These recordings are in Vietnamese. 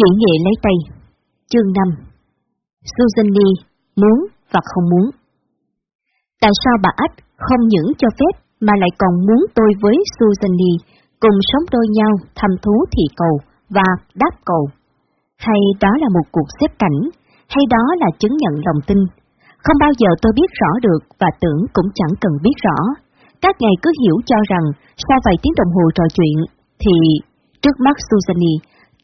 Kỹ nghệ lấy tay Chương 5 Susan Lee muốn và không muốn Tại sao bà Ách không những cho phép mà lại còn muốn tôi với Susan Lee cùng sống đôi nhau thăm thú thị cầu và đáp cầu? Hay đó là một cuộc xếp cảnh, hay đó là chứng nhận lòng tin? Không bao giờ tôi biết rõ được và tưởng cũng chẳng cần biết rõ. Các ngày cứ hiểu cho rằng sau vài tiếng đồng hồ trò chuyện thì trước mắt Susanny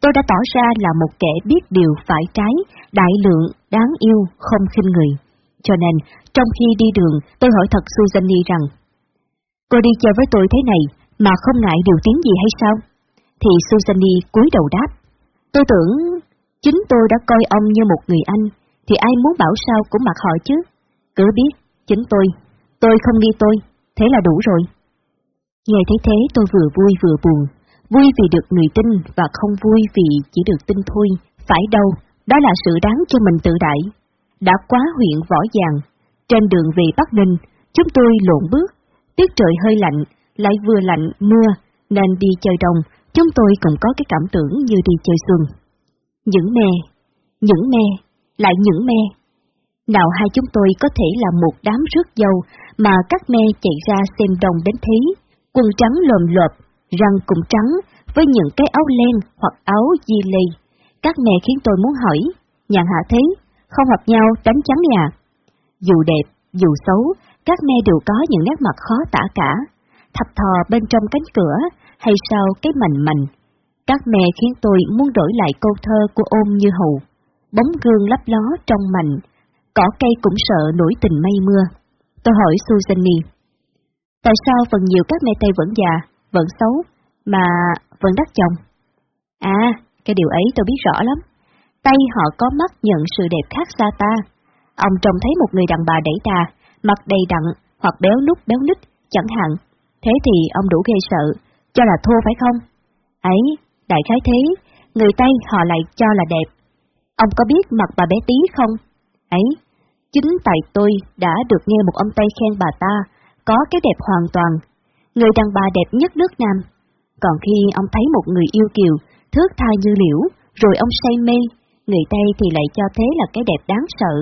tôi đã tỏ ra là một kẻ biết điều phải trái, đại lượng, đáng yêu, không khinh người. Cho nên, trong khi đi đường, tôi hỏi thật Susanny rằng, Cô đi chơi với tôi thế này, mà không ngại điều tiếng gì hay sao? Thì Susanny cúi đầu đáp, Tôi tưởng chính tôi đã coi ông như một người anh, thì ai muốn bảo sao cũng mặc họ chứ. Cứ biết, chính tôi, tôi không nghi tôi, thế là đủ rồi. Nghe thấy thế tôi vừa vui vừa buồn, vui vì được người tin và không vui vì chỉ được tin thôi, phải đâu, đó là sự đáng cho mình tự đại. Đã quá huyện Võ Giàng, trên đường về Bắc Ninh, chúng tôi lộn bước, tiết trời hơi lạnh, lại vừa lạnh mưa, nên đi chơi đồng, chúng tôi cũng có cái cảm tưởng như đi chơi xuân. Những me, những me, lại những me. Nào hai chúng tôi có thể là một đám rước dâu mà các me chạy ra xem đồng đến thế, quần trắng lồm lộp, răng cũng trắng, với những cái áo len hoặc áo di lì. Các mẹ khiến tôi muốn hỏi, nhà hạ thế, không hợp nhau đánh trắng nhà. Dù đẹp, dù xấu, các mẹ đều có những nét mặt khó tả cả, thập thò bên trong cánh cửa, hay sau cái mành mành. Các mẹ khiến tôi muốn đổi lại câu thơ của ôm như hầu. Bóng gương lấp ló trong mành, cỏ cây cũng sợ nổi tình mây mưa. Tôi hỏi Susanny, tại sao phần nhiều các mẹ Tây vẫn già, vẫn xấu, mà vẫn đắc chồng? À, cái điều ấy tôi biết rõ lắm. Tay họ có mắt nhận sự đẹp khác xa ta. Ông trông thấy một người đàn bà đẩy ta, mặt đầy đặn hoặc béo nút béo nít, chẳng hạn. Thế thì ông đủ ghê sợ, cho là thua phải không? Ấy, đại khái thế, người Tây họ lại cho là đẹp. Ông có biết mặt bà bé tí không? Ấy, chính tại tôi đã được nghe một ông Tây khen bà ta, có cái đẹp hoàn toàn. Người đàn bà đẹp nhất nước Nam. Còn khi ông thấy một người yêu kiều, thước tha như liễu, rồi ông say mê, người Tây thì lại cho thế là cái đẹp đáng sợ.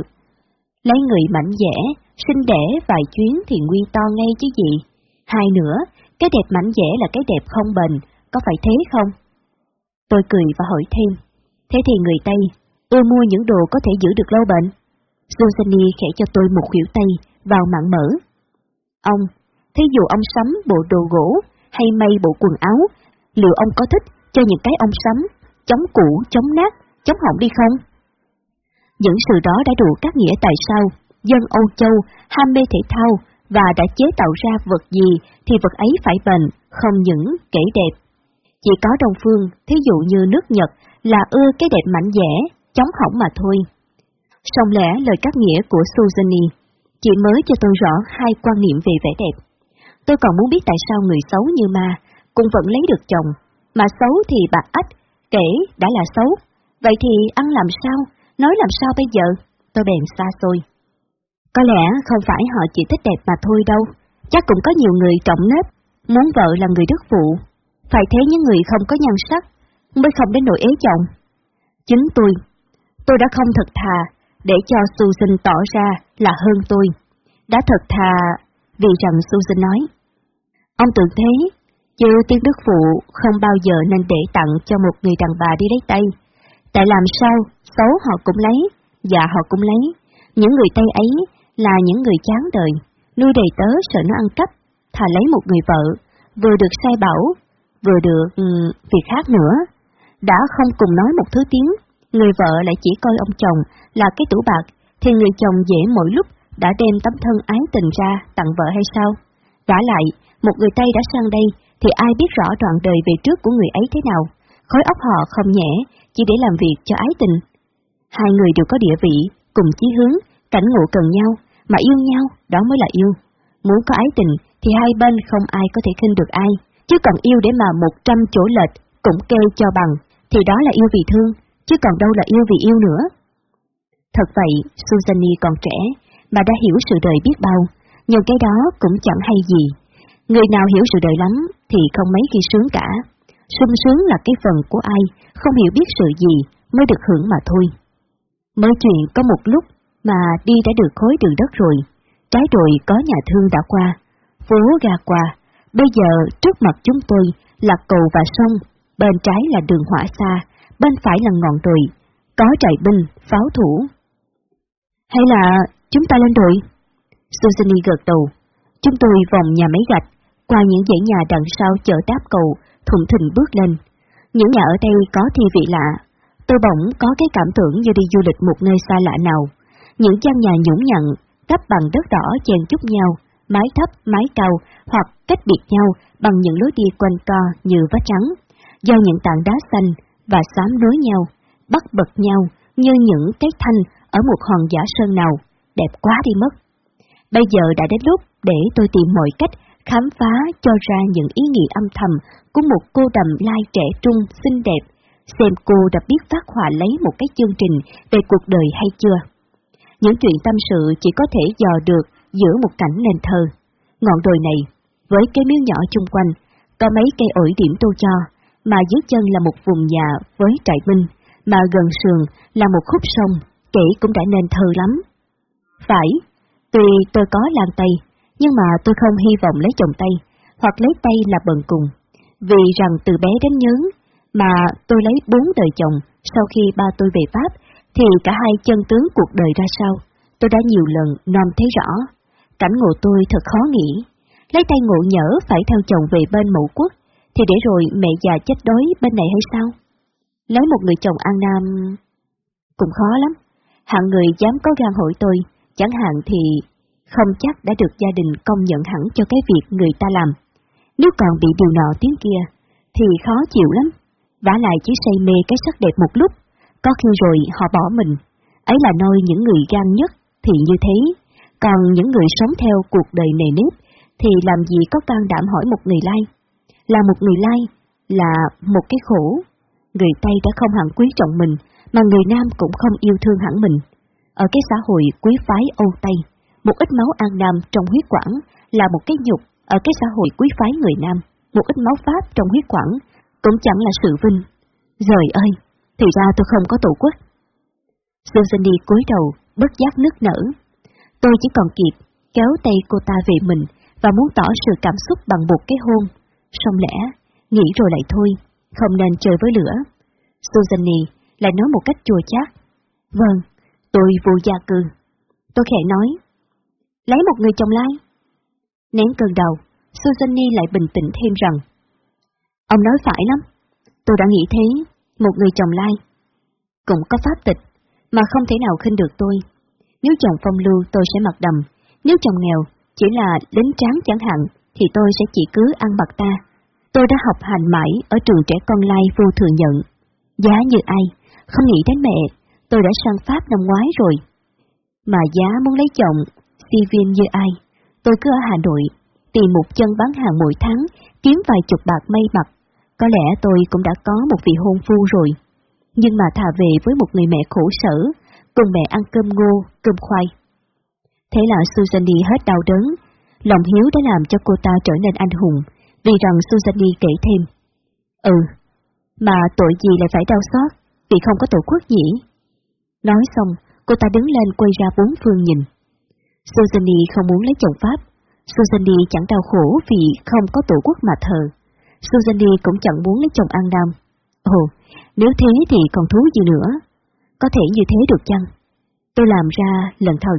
Lấy người mảnh dẻ, sinh đẻ vài chuyến thì nguy to ngay chứ gì. Hai nữa, cái đẹp mảnh dẻ là cái đẹp không bền, có phải thế không? Tôi cười và hỏi thêm, thế thì người Tây ưa mua những đồ có thể giữ được lâu bền? Susani khẽ cho tôi một khuỷu tay vào mạng mở. Ông, thí dụ ông sắm bộ đồ gỗ hay may bộ quần áo, liệu ông có thích cho những cái ông sắm, chống cũ, chống nát, chống hỏng đi không? Những sự đó đã đủ các nghĩa tại sao dân Âu Châu ham mê thể thao và đã chế tạo ra vật gì thì vật ấy phải bền, không những kể đẹp. Chỉ có Đông Phương, thí dụ như nước Nhật, là ưa cái đẹp mạnh dẻ, chống hỏng mà thôi. Song lẽ lời các nghĩa của Susanny chỉ mới cho tôi rõ hai quan niệm về vẻ đẹp. Tôi còn muốn biết tại sao người xấu như ma cũng vẫn lấy được chồng, mà xấu thì bà ách, kể đã là xấu. Vậy thì ăn làm sao, nói làm sao bây giờ? Tôi bèn xa xôi. Có lẽ không phải họ chỉ thích đẹp mà thôi đâu, chắc cũng có nhiều người trọng nếp, muốn vợ là người đức phụ. Phải thế những người không có nhan sắc, mới không đến nỗi ế chồng. Chính tôi, tôi đã không thật thà để cho Susan tỏ ra là hơn tôi. Đã thật thà vì rằng Susan nói. Ông tưởng thế, chứ tiếng đức phụ không bao giờ nên để tặng cho một người đàn bà đi lấy tay. Tại làm sao, xấu họ cũng lấy, dạ họ cũng lấy. Những người Tây ấy là những người chán đời, nuôi đầy tớ sợ nó ăn cắp, thà lấy một người vợ, vừa được sai bảo, vừa được um, việc khác nữa. Đã không cùng nói một thứ tiếng, người vợ lại chỉ coi ông chồng là cái tủ bạc, thì người chồng dễ mỗi lúc đã đem tấm thân ái tình ra tặng vợ hay sao? Đã lại, một người Tây đã sang đây, thì ai biết rõ đoạn đời về trước của người ấy thế nào? Khối óc họ không nhẹ, chỉ để làm việc cho ái tình. Hai người đều có địa vị, cùng chí hướng, cảnh ngộ cần nhau, mà yêu nhau, đó mới là yêu. Muốn có ái tình, thì hai bên không ai có thể khinh được ai, chứ còn yêu để mà một trăm chỗ lệch, cũng kêu cho bằng, thì đó là yêu vì thương, chứ còn đâu là yêu vì yêu nữa. Thật vậy, Susanny còn trẻ, bà đã hiểu sự đời biết bao, nhưng cái đó cũng chẳng hay gì. Người nào hiểu sự đời lắm thì không mấy khi sướng cả. sung sướng là cái phần của ai, không hiểu biết sự gì, mới được hưởng mà thôi. Mới chuyện có một lúc mà đi đã được khối đường đất rồi, trái đồi có nhà thương đã qua, phố ra qua, bây giờ trước mặt chúng tôi là cầu và sông, bên trái là đường hỏa xa, bên phải là ngọn đồi, có trại binh, pháo thủ. Hay là chúng ta lên đội. Susani gật đầu. Chúng tôi vòng nhà máy gạch, qua những dãy nhà đằng sau chợ đáp cầu, thùng thình bước lên. Những nhà ở đây có thi vị lạ. Tôi bỗng có cái cảm tưởng như đi du lịch một nơi xa lạ nào. Những gian nhà nhũng nhặn, đắp bằng đất đỏ chèn chúc nhau, mái thấp, mái cao hoặc cách biệt nhau bằng những lối đi quanh co như vách trắng, do những tảng đá xanh và xám nối nhau, bắt bật nhau như những cái thanh ở một hòn giả sơn nào, đẹp quá đi mất. Bây giờ đã đến lúc để tôi tìm mọi cách khám phá cho ra những ý nghĩa âm thầm của một cô đầm lai trẻ trung, xinh đẹp, xem cô đã biết phát họa lấy một cái chương trình về cuộc đời hay chưa. Những chuyện tâm sự chỉ có thể dò được giữa một cảnh nền thơ. Ngọn đồi này, với cái miếu nhỏ chung quanh, có mấy cây ổi điểm tô cho, mà dưới chân là một vùng nhà với trại binh, mà gần sườn là một khúc sông, kể cũng đã nên thơ lắm. Phải, tuy tôi có làm tay, nhưng mà tôi không hy vọng lấy chồng tay, hoặc lấy tay là bần cùng, vì rằng từ bé đến nhớ mà tôi lấy bốn đời chồng sau khi ba tôi về Pháp, thì cả hai chân tướng cuộc đời ra sao, tôi đã nhiều lần non thấy rõ. Cảnh ngộ tôi thật khó nghĩ, lấy tay ngộ nhỡ phải theo chồng về bên mẫu quốc, thì để rồi mẹ già chết đói bên này hay sao? Lấy một người chồng an nam cũng khó lắm, hạng người dám có gan hỏi tôi, chẳng hạn thì không chắc đã được gia đình công nhận hẳn cho cái việc người ta làm. Nếu còn bị điều nọ tiếng kia, thì khó chịu lắm, vả lại chỉ say mê cái sắc đẹp một lúc, có khi rồi họ bỏ mình. Ấy là nơi những người gan nhất thì như thế, còn những người sống theo cuộc đời nề nếp thì làm gì có can đảm hỏi một người lai. Là một người lai là một cái khổ. Người Tây đã không hẳn quý trọng mình, mà người Nam cũng không yêu thương hẳn mình. Ở cái xã hội quý phái Âu Tây, một ít máu An Nam trong huyết quản là một cái nhục ở cái xã hội quý phái người Nam, một ít máu Pháp trong huyết quản cũng chẳng là sự vinh. Rời ơi, thì ra tôi không có tổ quốc. Susanny cúi đầu, bất giác nức nở. Tôi chỉ còn kịp kéo tay cô ta về mình và muốn tỏ sự cảm xúc bằng một cái hôn. Xong lẽ, nghĩ rồi lại thôi, không nên chơi với lửa. Susanny lại nói một cách chua chát. Vâng, tôi vô gia cư. Tôi khẽ nói, lấy một người chồng lai. Nén cơn đầu, Susanny lại bình tĩnh thêm rằng, ông nói phải lắm, tôi đã nghĩ thế, một người chồng lai. Cũng có pháp tịch, mà không thể nào khinh được tôi. Nếu chồng phong lưu tôi sẽ mặc đầm, nếu chồng nghèo, chỉ là lính tráng chẳng hạn, thì tôi sẽ chỉ cứ ăn bạc ta. Tôi đã học hành mãi ở trường trẻ con lai vô thừa nhận. Giá như ai, không nghĩ đến mẹ, tôi đã sang Pháp năm ngoái rồi. Mà giá muốn lấy chồng, si viên như ai, tôi cứ ở Hà Nội, tìm một chân bán hàng mỗi tháng, kiếm vài chục bạc may mặc. Có lẽ tôi cũng đã có một vị hôn phu rồi. Nhưng mà thà về với một người mẹ khổ sở, cùng mẹ ăn cơm ngô, cơm khoai. Thế là Susanny hết đau đớn, lòng hiếu đã làm cho cô ta trở nên anh hùng, vì rằng Susanny kể thêm. Ừ, mà tội gì lại phải đau xót, vì không có tổ quốc nhỉ? Nói xong, cô ta đứng lên quay ra bốn phương nhìn. Susanny không muốn lấy chồng Pháp, Susanny chẳng đau khổ vì không có tổ quốc mà thờ. Susanny cũng chẳng muốn lấy chồng An Nam. Ồ, nếu thế thì còn thú gì nữa? Có thể như thế được chăng? Tôi làm ra lần thần.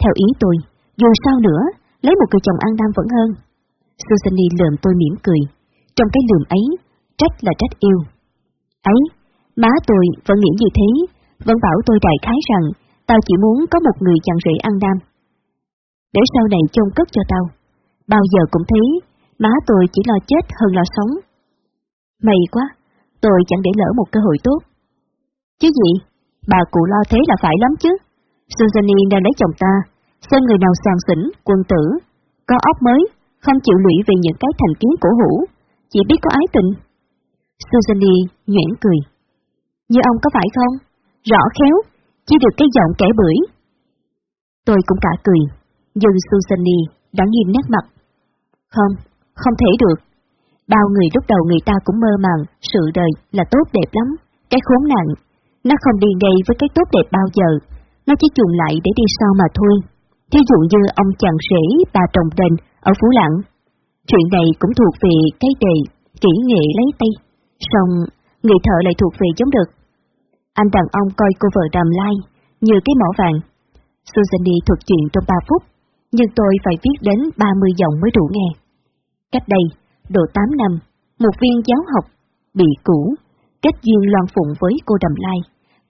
Theo ý tôi, dù sao nữa, lấy một người chồng An Nam vẫn hơn. Susanny lườm tôi mỉm cười. Trong cái lườm ấy, trách là trách yêu. Ấy, má tôi vẫn nghĩ như thế, vẫn bảo tôi đại khái rằng tao chỉ muốn có một người chàng rể ăn Nam. Để sau này chôn cất cho tao. Bao giờ cũng thấy, má tôi chỉ lo chết hơn lo sống. May quá, tôi chẳng để lỡ một cơ hội tốt. Chứ gì, bà cụ lo thế là phải lắm chứ. Susanny đang lấy chồng ta, xem người nào sàng xỉn, quân tử, có óc mới, không chịu lụy về những cái thành kiến cổ hủ, chỉ biết có ái tình. Susanny nhuyễn cười. Như ông có phải không? Rõ khéo, chỉ được cái giọng kẻ bưởi. Tôi cũng cả cười, nhưng Susani đã nghiêm nét mặt. Không, không thể được. Bao người lúc đầu người ta cũng mơ màng, sự đời là tốt đẹp lắm, cái khốn nạn. Nó không đi ngay với cái tốt đẹp bao giờ, nó chỉ chuồn lại để đi sau mà thôi. Thí dụ như ông chàng rể bà trồng đền ở Phú Lạng. Chuyện này cũng thuộc về cái đề kỹ nghệ lấy tay, song người thợ lại thuộc về giống được. Anh đàn ông coi cô vợ đàm lai như cái mỏ vàng. Susani thuật chuyện trong 3 phút, nhưng tôi phải viết đến 30 dòng mới đủ nghe. Cách đây, độ 8 năm, một viên giáo học bị cũ, kết duyên loan phụng với cô đầm lai,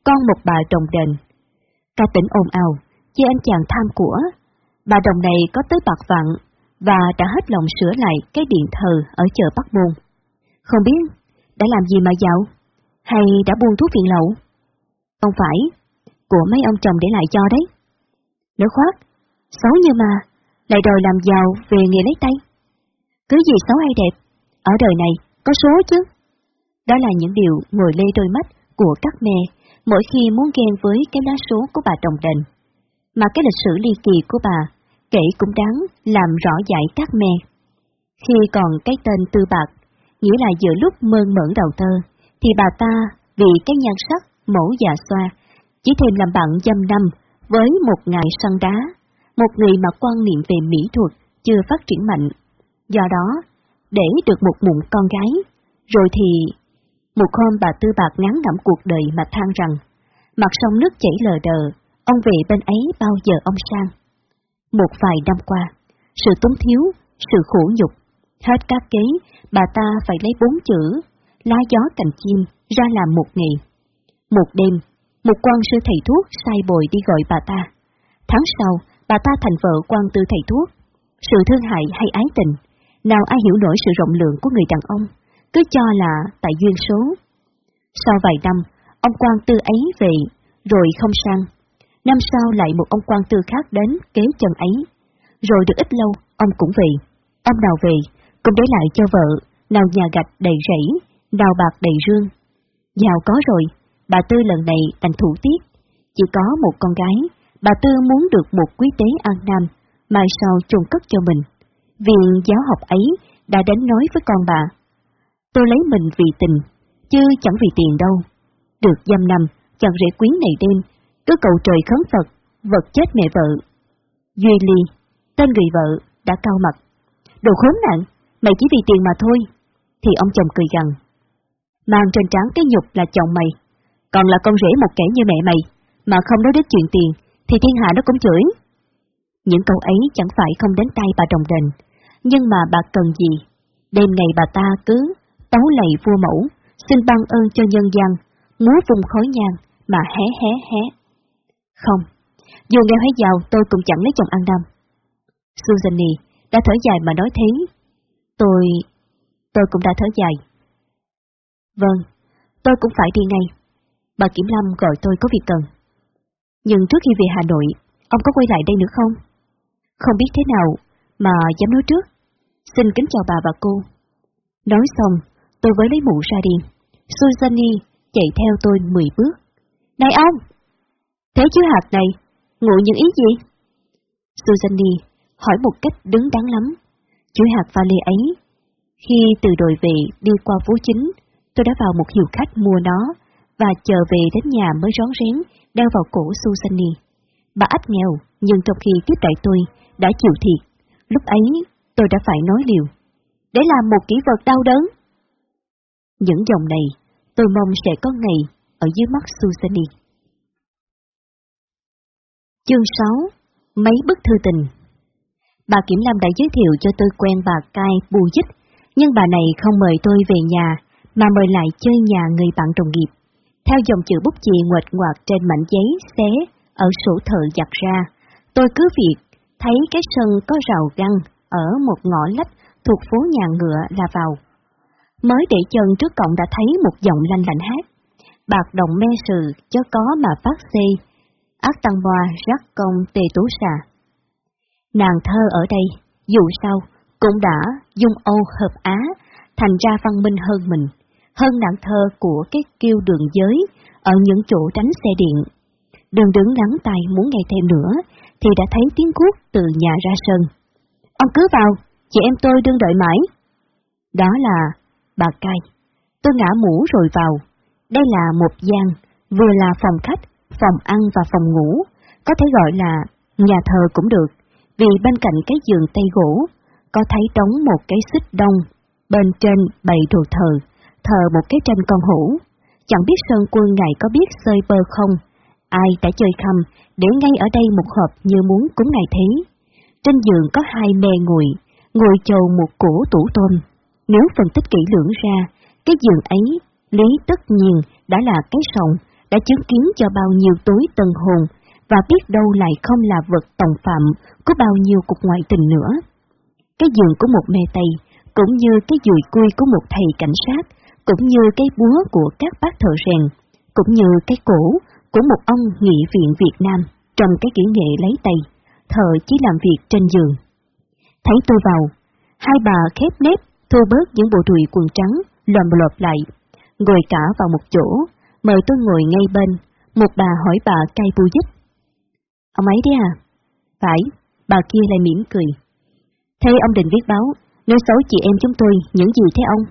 con một bà đồng đền. Cả tỉnh ồn ào, chê anh chàng tham của. Bà đồng này có tới bạc vặn và đã hết lòng sửa lại cái điện thờ ở chợ Bắc Môn. Không biết đã làm gì mà giàu, hay đã buôn thuốc viện lậu? Không phải, của mấy ông chồng để lại cho đấy. nữa khoát, xấu như mà, lại đòi làm giàu về nghề lấy tay. Cứ gì xấu hay đẹp, ở đời này có số chứ. Đó là những điều ngồi lê đôi mắt của các mẹ mỗi khi muốn ghen với cái lá số của bà đồng đền. Mà cái lịch sử ly kỳ của bà, kể cũng đáng làm rõ giải các mẹ. Khi còn cái tên tư bạc, nghĩa là giữa lúc mơn mởn đầu thơ, thì bà ta vì cái nhan sắc, mẫu già xoa, chỉ thêm làm bạn dăm năm với một ngài săn đá, một người mà quan niệm về mỹ thuật chưa phát triển mạnh. Do đó, để được một mụn con gái, rồi thì một hôm bà Tư Bạc ngắn ngẩm cuộc đời mà than rằng, mặt sông nước chảy lờ đờ, ông về bên ấy bao giờ ông sang. Một vài năm qua, sự túng thiếu, sự khổ nhục, hết các kế, bà ta phải lấy bốn chữ, lá gió cành chim, ra làm một nghề. Một đêm, một quan sư thầy thuốc sai bồi đi gọi bà ta. Tháng sau, bà ta thành vợ quan tư thầy thuốc. Sự thương hại hay ái tình, nào ai hiểu nổi sự rộng lượng của người đàn ông, cứ cho là tại duyên số. Sau vài năm, ông quan tư ấy về, rồi không sang. Năm sau lại một ông quan tư khác đến kế chân ấy. Rồi được ít lâu, ông cũng về. Ông nào về, cũng để lại cho vợ, nào nhà gạch đầy rẫy, nào bạc đầy rương. Giàu có rồi, bà Tư lần này thành thủ tiết. Chỉ có một con gái, bà Tư muốn được một quý tế an nam, mai sau trùng cất cho mình. Viện giáo học ấy đã đến nói với con bà. Tôi lấy mình vì tình, chứ chẳng vì tiền đâu. Được dăm năm, chẳng rể quyến này đêm, cứ cầu trời khấn Phật, vật chết mẹ vợ. Duy Ly, tên người vợ, đã cao mặt. Đồ khốn nạn, mày chỉ vì tiền mà thôi. Thì ông chồng cười rằng Mang trên trán cái nhục là chồng mày, còn là con rể một kẻ như mẹ mày, mà không nói đến chuyện tiền, thì thiên hạ nó cũng chửi. Những câu ấy chẳng phải không đến tay bà đồng đền, nhưng mà bà cần gì? Đêm ngày bà ta cứ tấu lạy vua mẫu, xin ban ơn cho nhân gian, múa vùng khói nhang mà hé hé hé. Không, dù nghèo hay giàu tôi cũng chẳng lấy chồng ăn đâm Susanny đã thở dài mà nói thế. Tôi... tôi cũng đã thở dài. Vâng, tôi cũng phải đi ngay. Bà Kiểm Lâm gọi tôi có việc cần. Nhưng trước khi về Hà Nội, ông có quay lại đây nữa không? Không biết thế nào mà dám nói trước. Xin kính chào bà và cô. Nói xong, tôi với lấy mũ ra đi. suzanne chạy theo tôi 10 bước. Này ông! Thế chứ hạt này, ngụ những ý gì? suzanne hỏi một cách đứng đắn lắm. Chú hạt pha lê ấy. Khi từ đồi về đi qua phố chính, tôi đã vào một hiệu khách mua nó và chờ về đến nhà mới rón rén đeo vào cổ Susani. Bà ách nghèo, nhưng trong khi tiếp đại tôi, đã chịu thiệt. Lúc ấy, tôi đã phải nói liều. Để làm một kỹ vật đau đớn. Những dòng này, tôi mong sẽ có ngày ở dưới mắt Susani. Chương 6 Mấy bức thư tình Bà Kiểm Lâm đã giới thiệu cho tôi quen bà Cai Bù Dích, nhưng bà này không mời tôi về nhà, mà mời lại chơi nhà người bạn đồng nghiệp. Theo dòng chữ bút chì nguệt ngoạc trên mảnh giấy xé ở sổ thợ giặt ra, tôi cứ việc thấy cái sân có rào găng ở một ngõ lách thuộc phố nhà ngựa là vào. Mới để chân trước cổng đã thấy một giọng lanh lạnh hát. Bạc đồng me sừ, cho có mà phát si, ác tăng hoa rắc công tề tú xà. Nàng thơ ở đây, dù sao, cũng đã dung âu hợp á, thành ra văn minh hơn mình, hơn nạn thơ của cái kiêu đường giới ở những chỗ tránh xe điện. Đường đứng lắng tai muốn nghe thêm nữa, thì đã thấy tiếng cuốc từ nhà ra sân. Ông cứ vào, chị em tôi đương đợi mãi. Đó là bà cai. Tôi ngã mũ rồi vào. Đây là một gian, vừa là phòng khách, phòng ăn và phòng ngủ, có thể gọi là nhà thờ cũng được, vì bên cạnh cái giường tây gỗ, có thấy đóng một cái xích đông, bên trên bày đồ thờ, thờ một cái tranh con hũ, Chẳng biết Sơn Quân ngài có biết sơi bơ không? Ai đã chơi khăm để ngay ở đây một hộp như muốn cúng ngài thế? Trên giường có hai mê ngồi, ngồi chầu một cổ tủ tôm. Nếu phân tích kỹ lưỡng ra, cái giường ấy, lý tất nhiên đã là cái sòng, đã chứng kiến cho bao nhiêu tối tân hồn, và biết đâu lại không là vật tòng phạm có bao nhiêu cục ngoại tình nữa. Cái giường của một mê Tây, cũng như cái dùi cui của một thầy cảnh sát, cũng như cái búa của các bác thợ rèn, cũng như cái cổ của một ông nghị viện Việt Nam trong cái kỹ nghệ lấy tay, thợ chỉ làm việc trên giường. Thấy tôi vào, hai bà khép nếp thu bớt những bộ đùi quần trắng, lòm lộp lại, ngồi cả vào một chỗ, mời tôi ngồi ngay bên, một bà hỏi bà cay bu dích. Ông ấy đấy à? Phải, bà kia lại mỉm cười. Thế ông định viết báo, nói xấu chị em chúng tôi những gì thế ông?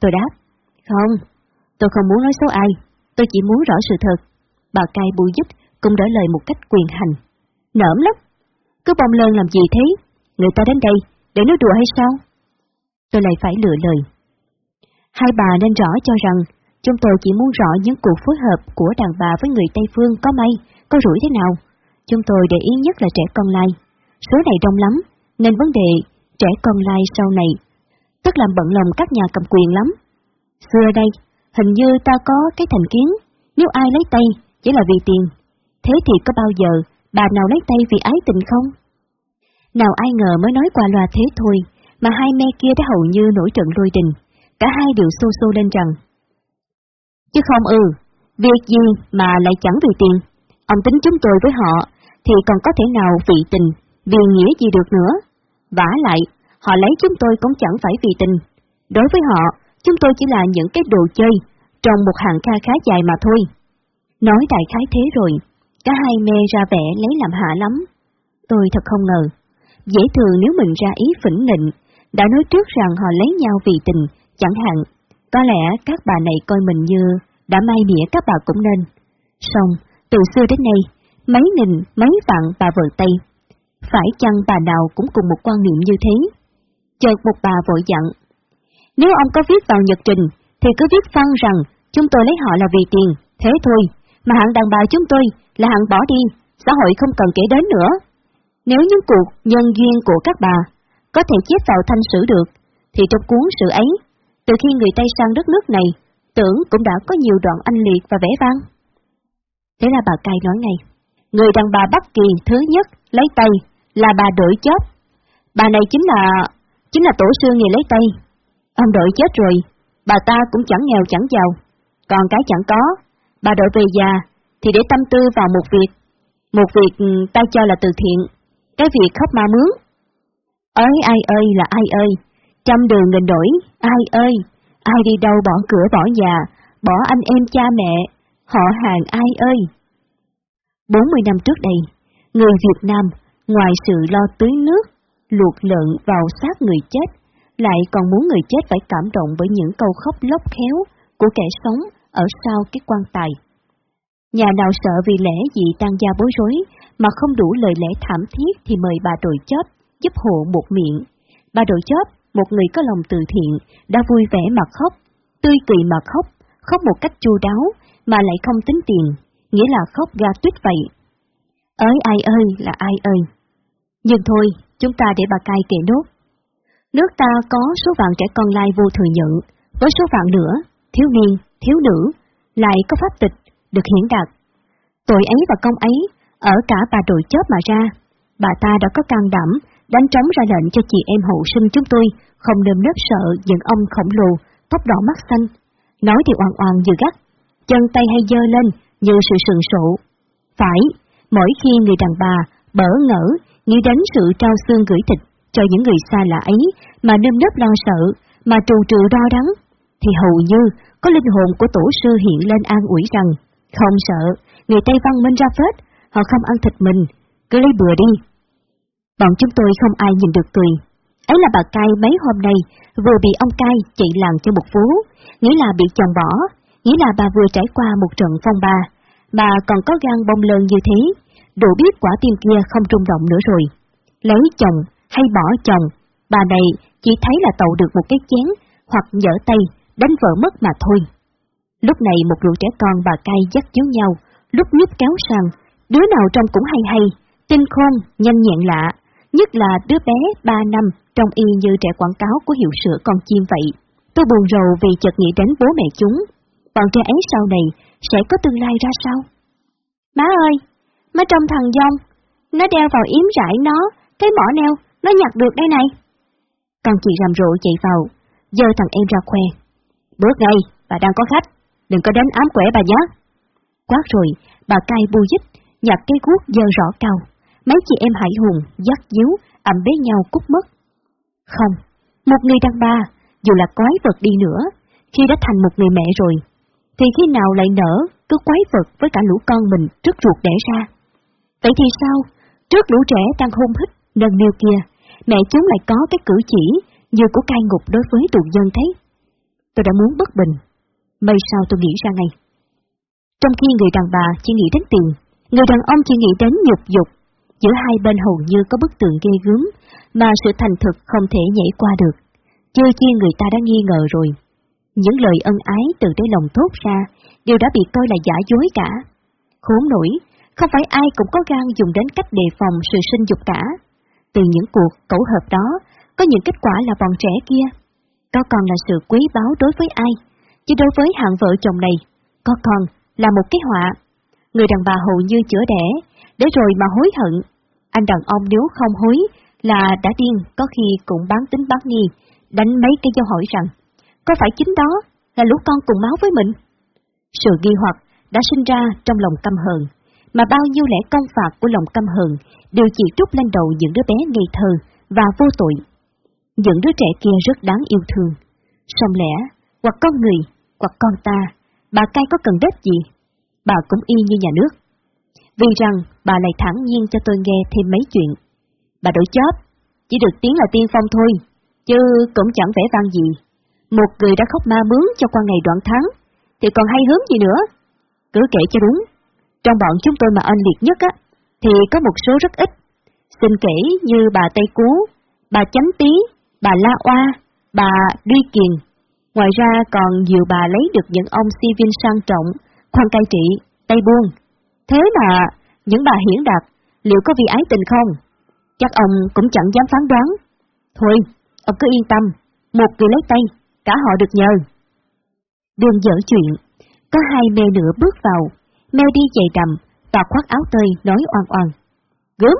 Tôi đáp, không, tôi không muốn nói xấu ai, tôi chỉ muốn rõ sự thật. Bà cai bùi dích cũng đỡ lời một cách quyền hành. Nỡm lắm, cứ bông lơn làm gì thế? Người ta đến đây, để nói đùa hay sao? Tôi lại phải lựa lời. Hai bà nên rõ cho rằng, chúng tôi chỉ muốn rõ những cuộc phối hợp của đàn bà với người Tây Phương có may, có rủi thế nào. Chúng tôi để ý nhất là trẻ con lai. Số này đông lắm, nên vấn đề trẻ con lai sau này, tức làm bận lòng các nhà cầm quyền lắm. Xưa đây, hình như ta có cái thành kiến, nếu ai lấy tay chỉ là vì tiền, thế thì có bao giờ bà nào lấy tay vì ái tình không? Nào ai ngờ mới nói qua loa thế thôi, mà hai me kia đã hầu như nổi trận lôi đình, cả hai đều xô xô lên rằng. Chứ không ừ, việc gì mà lại chẳng vì tiền, ông tính chúng tôi với họ, thì còn có thể nào vì tình, vì nghĩa gì được nữa. vả lại, họ lấy chúng tôi cũng chẳng phải vì tình. Đối với họ, chúng tôi chỉ là những cái đồ chơi, trong một hàng kha khá dài mà thôi. Nói đại khái thế rồi, cả hai mê ra vẻ lấy làm hạ lắm. Tôi thật không ngờ. Dễ thường nếu mình ra ý phỉnh nịnh, đã nói trước rằng họ lấy nhau vì tình, chẳng hạn. Có lẽ các bà này coi mình như đã may mỉa các bà cũng nên. Xong, từ xưa đến nay, mấy nghìn, mấy vạn bà vợ Tây. Phải chăng bà nào cũng cùng một quan niệm như thế? Chợt một bà vội dặn. Nếu ông có viết vào nhật trình, thì cứ viết phân rằng chúng tôi lấy họ là vì tiền, thế thôi, mà hạng đàn bà chúng tôi là hạng bỏ đi, xã hội không cần kể đến nữa. Nếu những cuộc nhân duyên của các bà có thể chép vào thanh sử được, thì trong cuốn sử ấy, từ khi người Tây sang đất nước này, tưởng cũng đã có nhiều đoạn anh liệt và vẽ vang. Thế là bà cai nói ngay, người đàn bà Bắc Kỳ thứ nhất lấy tay là bà đổi chóp. Bà này chính là chính là tổ sư người lấy tay. Ông đội chết rồi, bà ta cũng chẳng nghèo chẳng giàu, còn cái chẳng có, bà đội về già thì để tâm tư vào một việc, một việc ừ, ta cho là từ thiện, cái việc khóc ma mướn. Ơi ai ơi là ai ơi, trăm đường nghìn đổi, ai ơi, ai đi đâu bỏ cửa bỏ nhà, bỏ anh em cha mẹ, họ hàng ai ơi. 40 năm trước đây, người Việt Nam, ngoài sự lo tưới nước, luộc lợn vào xác người chết, lại còn muốn người chết phải cảm động bởi những câu khóc lóc khéo của kẻ sống ở sau cái quan tài. Nhà nào sợ vì lẽ gì tăng gia bối rối mà không đủ lời lẽ thảm thiết thì mời bà đội chóp giúp hộ một miệng. Bà đội chóp, một người có lòng từ thiện, đã vui vẻ mà khóc, tươi cười mà khóc, khóc một cách chu đáo mà lại không tính tiền, nghĩa là khóc ga tuyết vậy. Ơi ai ơi là ai ơi. Nhưng thôi, chúng ta để bà cai kể nốt. Nước ta có số vạn trẻ con lai vô thừa nhận, với số vạn nữa, thiếu niên, thiếu nữ, lại có pháp tịch, được hiển đạt. Tội ấy và công ấy, ở cả bà đội chớp mà ra, bà ta đã có can đảm, đánh trống ra lệnh cho chị em hậu sinh chúng tôi không nơm nớp sợ những ông khổng lồ, tóc đỏ mắt xanh. Nói thì oan oan vừa gắt, chân tay hay dơ lên như sự sừng sụ Phải, mỗi khi người đàn bà bỡ ngỡ nghĩ đến sự trao xương gửi thịt cho những người xa lạ ấy mà nơm nớp lo sợ, mà trù trừ đo đắng, thì hầu như có linh hồn của tổ sư hiện lên an ủi rằng, không sợ, người Tây Văn Minh ra phết, họ không ăn thịt mình, cứ lấy bừa đi. Bọn chúng tôi không ai nhìn được cười. Ấy là bà cai mấy hôm nay vừa bị ông cai chạy làng cho một phú, nghĩa là bị chồng bỏ, nghĩa là bà vừa trải qua một trận phong ba, bà còn có gan bông lơn như thế, đủ biết quả tim kia không rung động nữa rồi. Lấy chồng hay bỏ chồng, bà này chỉ thấy là tậu được một cái chén hoặc nhỡ tay, đánh vợ mất mà thôi. Lúc này một lũ trẻ con bà cai dắt chiếu nhau, lúc nhúc kéo sang, đứa nào trong cũng hay hay, tinh khôn, nhanh nhẹn lạ, nhất là đứa bé 3 năm trông y như trẻ quảng cáo của hiệu sữa con chim vậy. Tôi buồn rầu vì chợt nghĩ đến bố mẹ chúng. Bọn trẻ ấy sau này sẽ có tương lai ra sao? Má ơi, má trong thằng dông, nó đeo vào yếm rải nó, cái mỏ neo, nó nhặt được đây này. Con chị rầm rộ chạy vào, dơ thằng em ra khoe. Bước ngay, bà đang có khách, đừng có đến ám quẻ bà nhé. Quát rồi, bà cai bu dít, nhặt cây cuốc dơ rõ cao. Mấy chị em hải hùng, dắt díu, ẩm bế nhau cút mất. Không, một người đàn bà, dù là quái vật đi nữa, khi đã thành một người mẹ rồi, thì khi nào lại nở cứ quái vật với cả lũ con mình trước ruột đẻ ra. Vậy thì sao? Trước lũ trẻ đang hôn hít, nâng niu kia, mẹ chúng lại có cái cử chỉ như của cai ngục đối với tù dân thế. Tôi đã muốn bất bình, may sao tôi nghĩ ra ngay. Trong khi người đàn bà chỉ nghĩ đến tiền, người đàn ông chỉ nghĩ đến nhục dục, giữa hai bên hầu như có bức tượng ghê gớm mà sự thành thực không thể nhảy qua được. Chưa chi người ta đã nghi ngờ rồi. Những lời ân ái từ đáy lòng thốt ra đều đã bị coi là giả dối cả. Khốn nổi, không phải ai cũng có gan dùng đến cách đề phòng sự sinh dục cả. Từ những cuộc cẩu hợp đó, có những kết quả là bọn trẻ kia. Có còn là sự quý báu đối với ai, chứ đối với hạng vợ chồng này, có còn là một cái họa. Người đàn bà hầu như chữa đẻ, để rồi mà hối hận. Anh đàn ông nếu không hối là đã điên, có khi cũng bán tính bán nghi, đánh mấy cái câu hỏi rằng, có phải chính đó là lũ con cùng máu với mình? Sự nghi hoặc đã sinh ra trong lòng căm hờn, mà bao nhiêu lẽ công phạt của lòng căm hờn đều chỉ trút lên đầu những đứa bé ngây thơ và vô tội. Những đứa trẻ kia rất đáng yêu thương. Xong lẽ, hoặc con người, hoặc con ta, bà cai có cần đếp gì? Bà cũng y như nhà nước. Vì rằng bà lại thẳng nhiên cho tôi nghe thêm mấy chuyện. Bà đổi chóp, chỉ được tiếng là tiên phong thôi, chứ cũng chẳng vẻ vang gì. Một người đã khóc ma mướn cho qua ngày đoạn tháng, thì còn hay hướng gì nữa? Cứ kể cho đúng, trong bọn chúng tôi mà anh liệt nhất á, thì có một số rất ít. Xin kể như bà Tây Cú, bà Chánh Tí, bà La Oa, bà Duy Kiền. Ngoài ra còn nhiều bà lấy được những ông si viên sang trọng, khoan cai trị, Tây Buôn. Thế mà, những bà hiển đạt, liệu có vì ái tình không? Chắc ông cũng chẳng dám phán đoán. Thôi, ông cứ yên tâm, một người lấy tay, cả họ được nhờ. Đường dở chuyện, có hai mê nữa bước vào, meo đi giày đầm và khoác áo tơi nói oan oan. Gớm,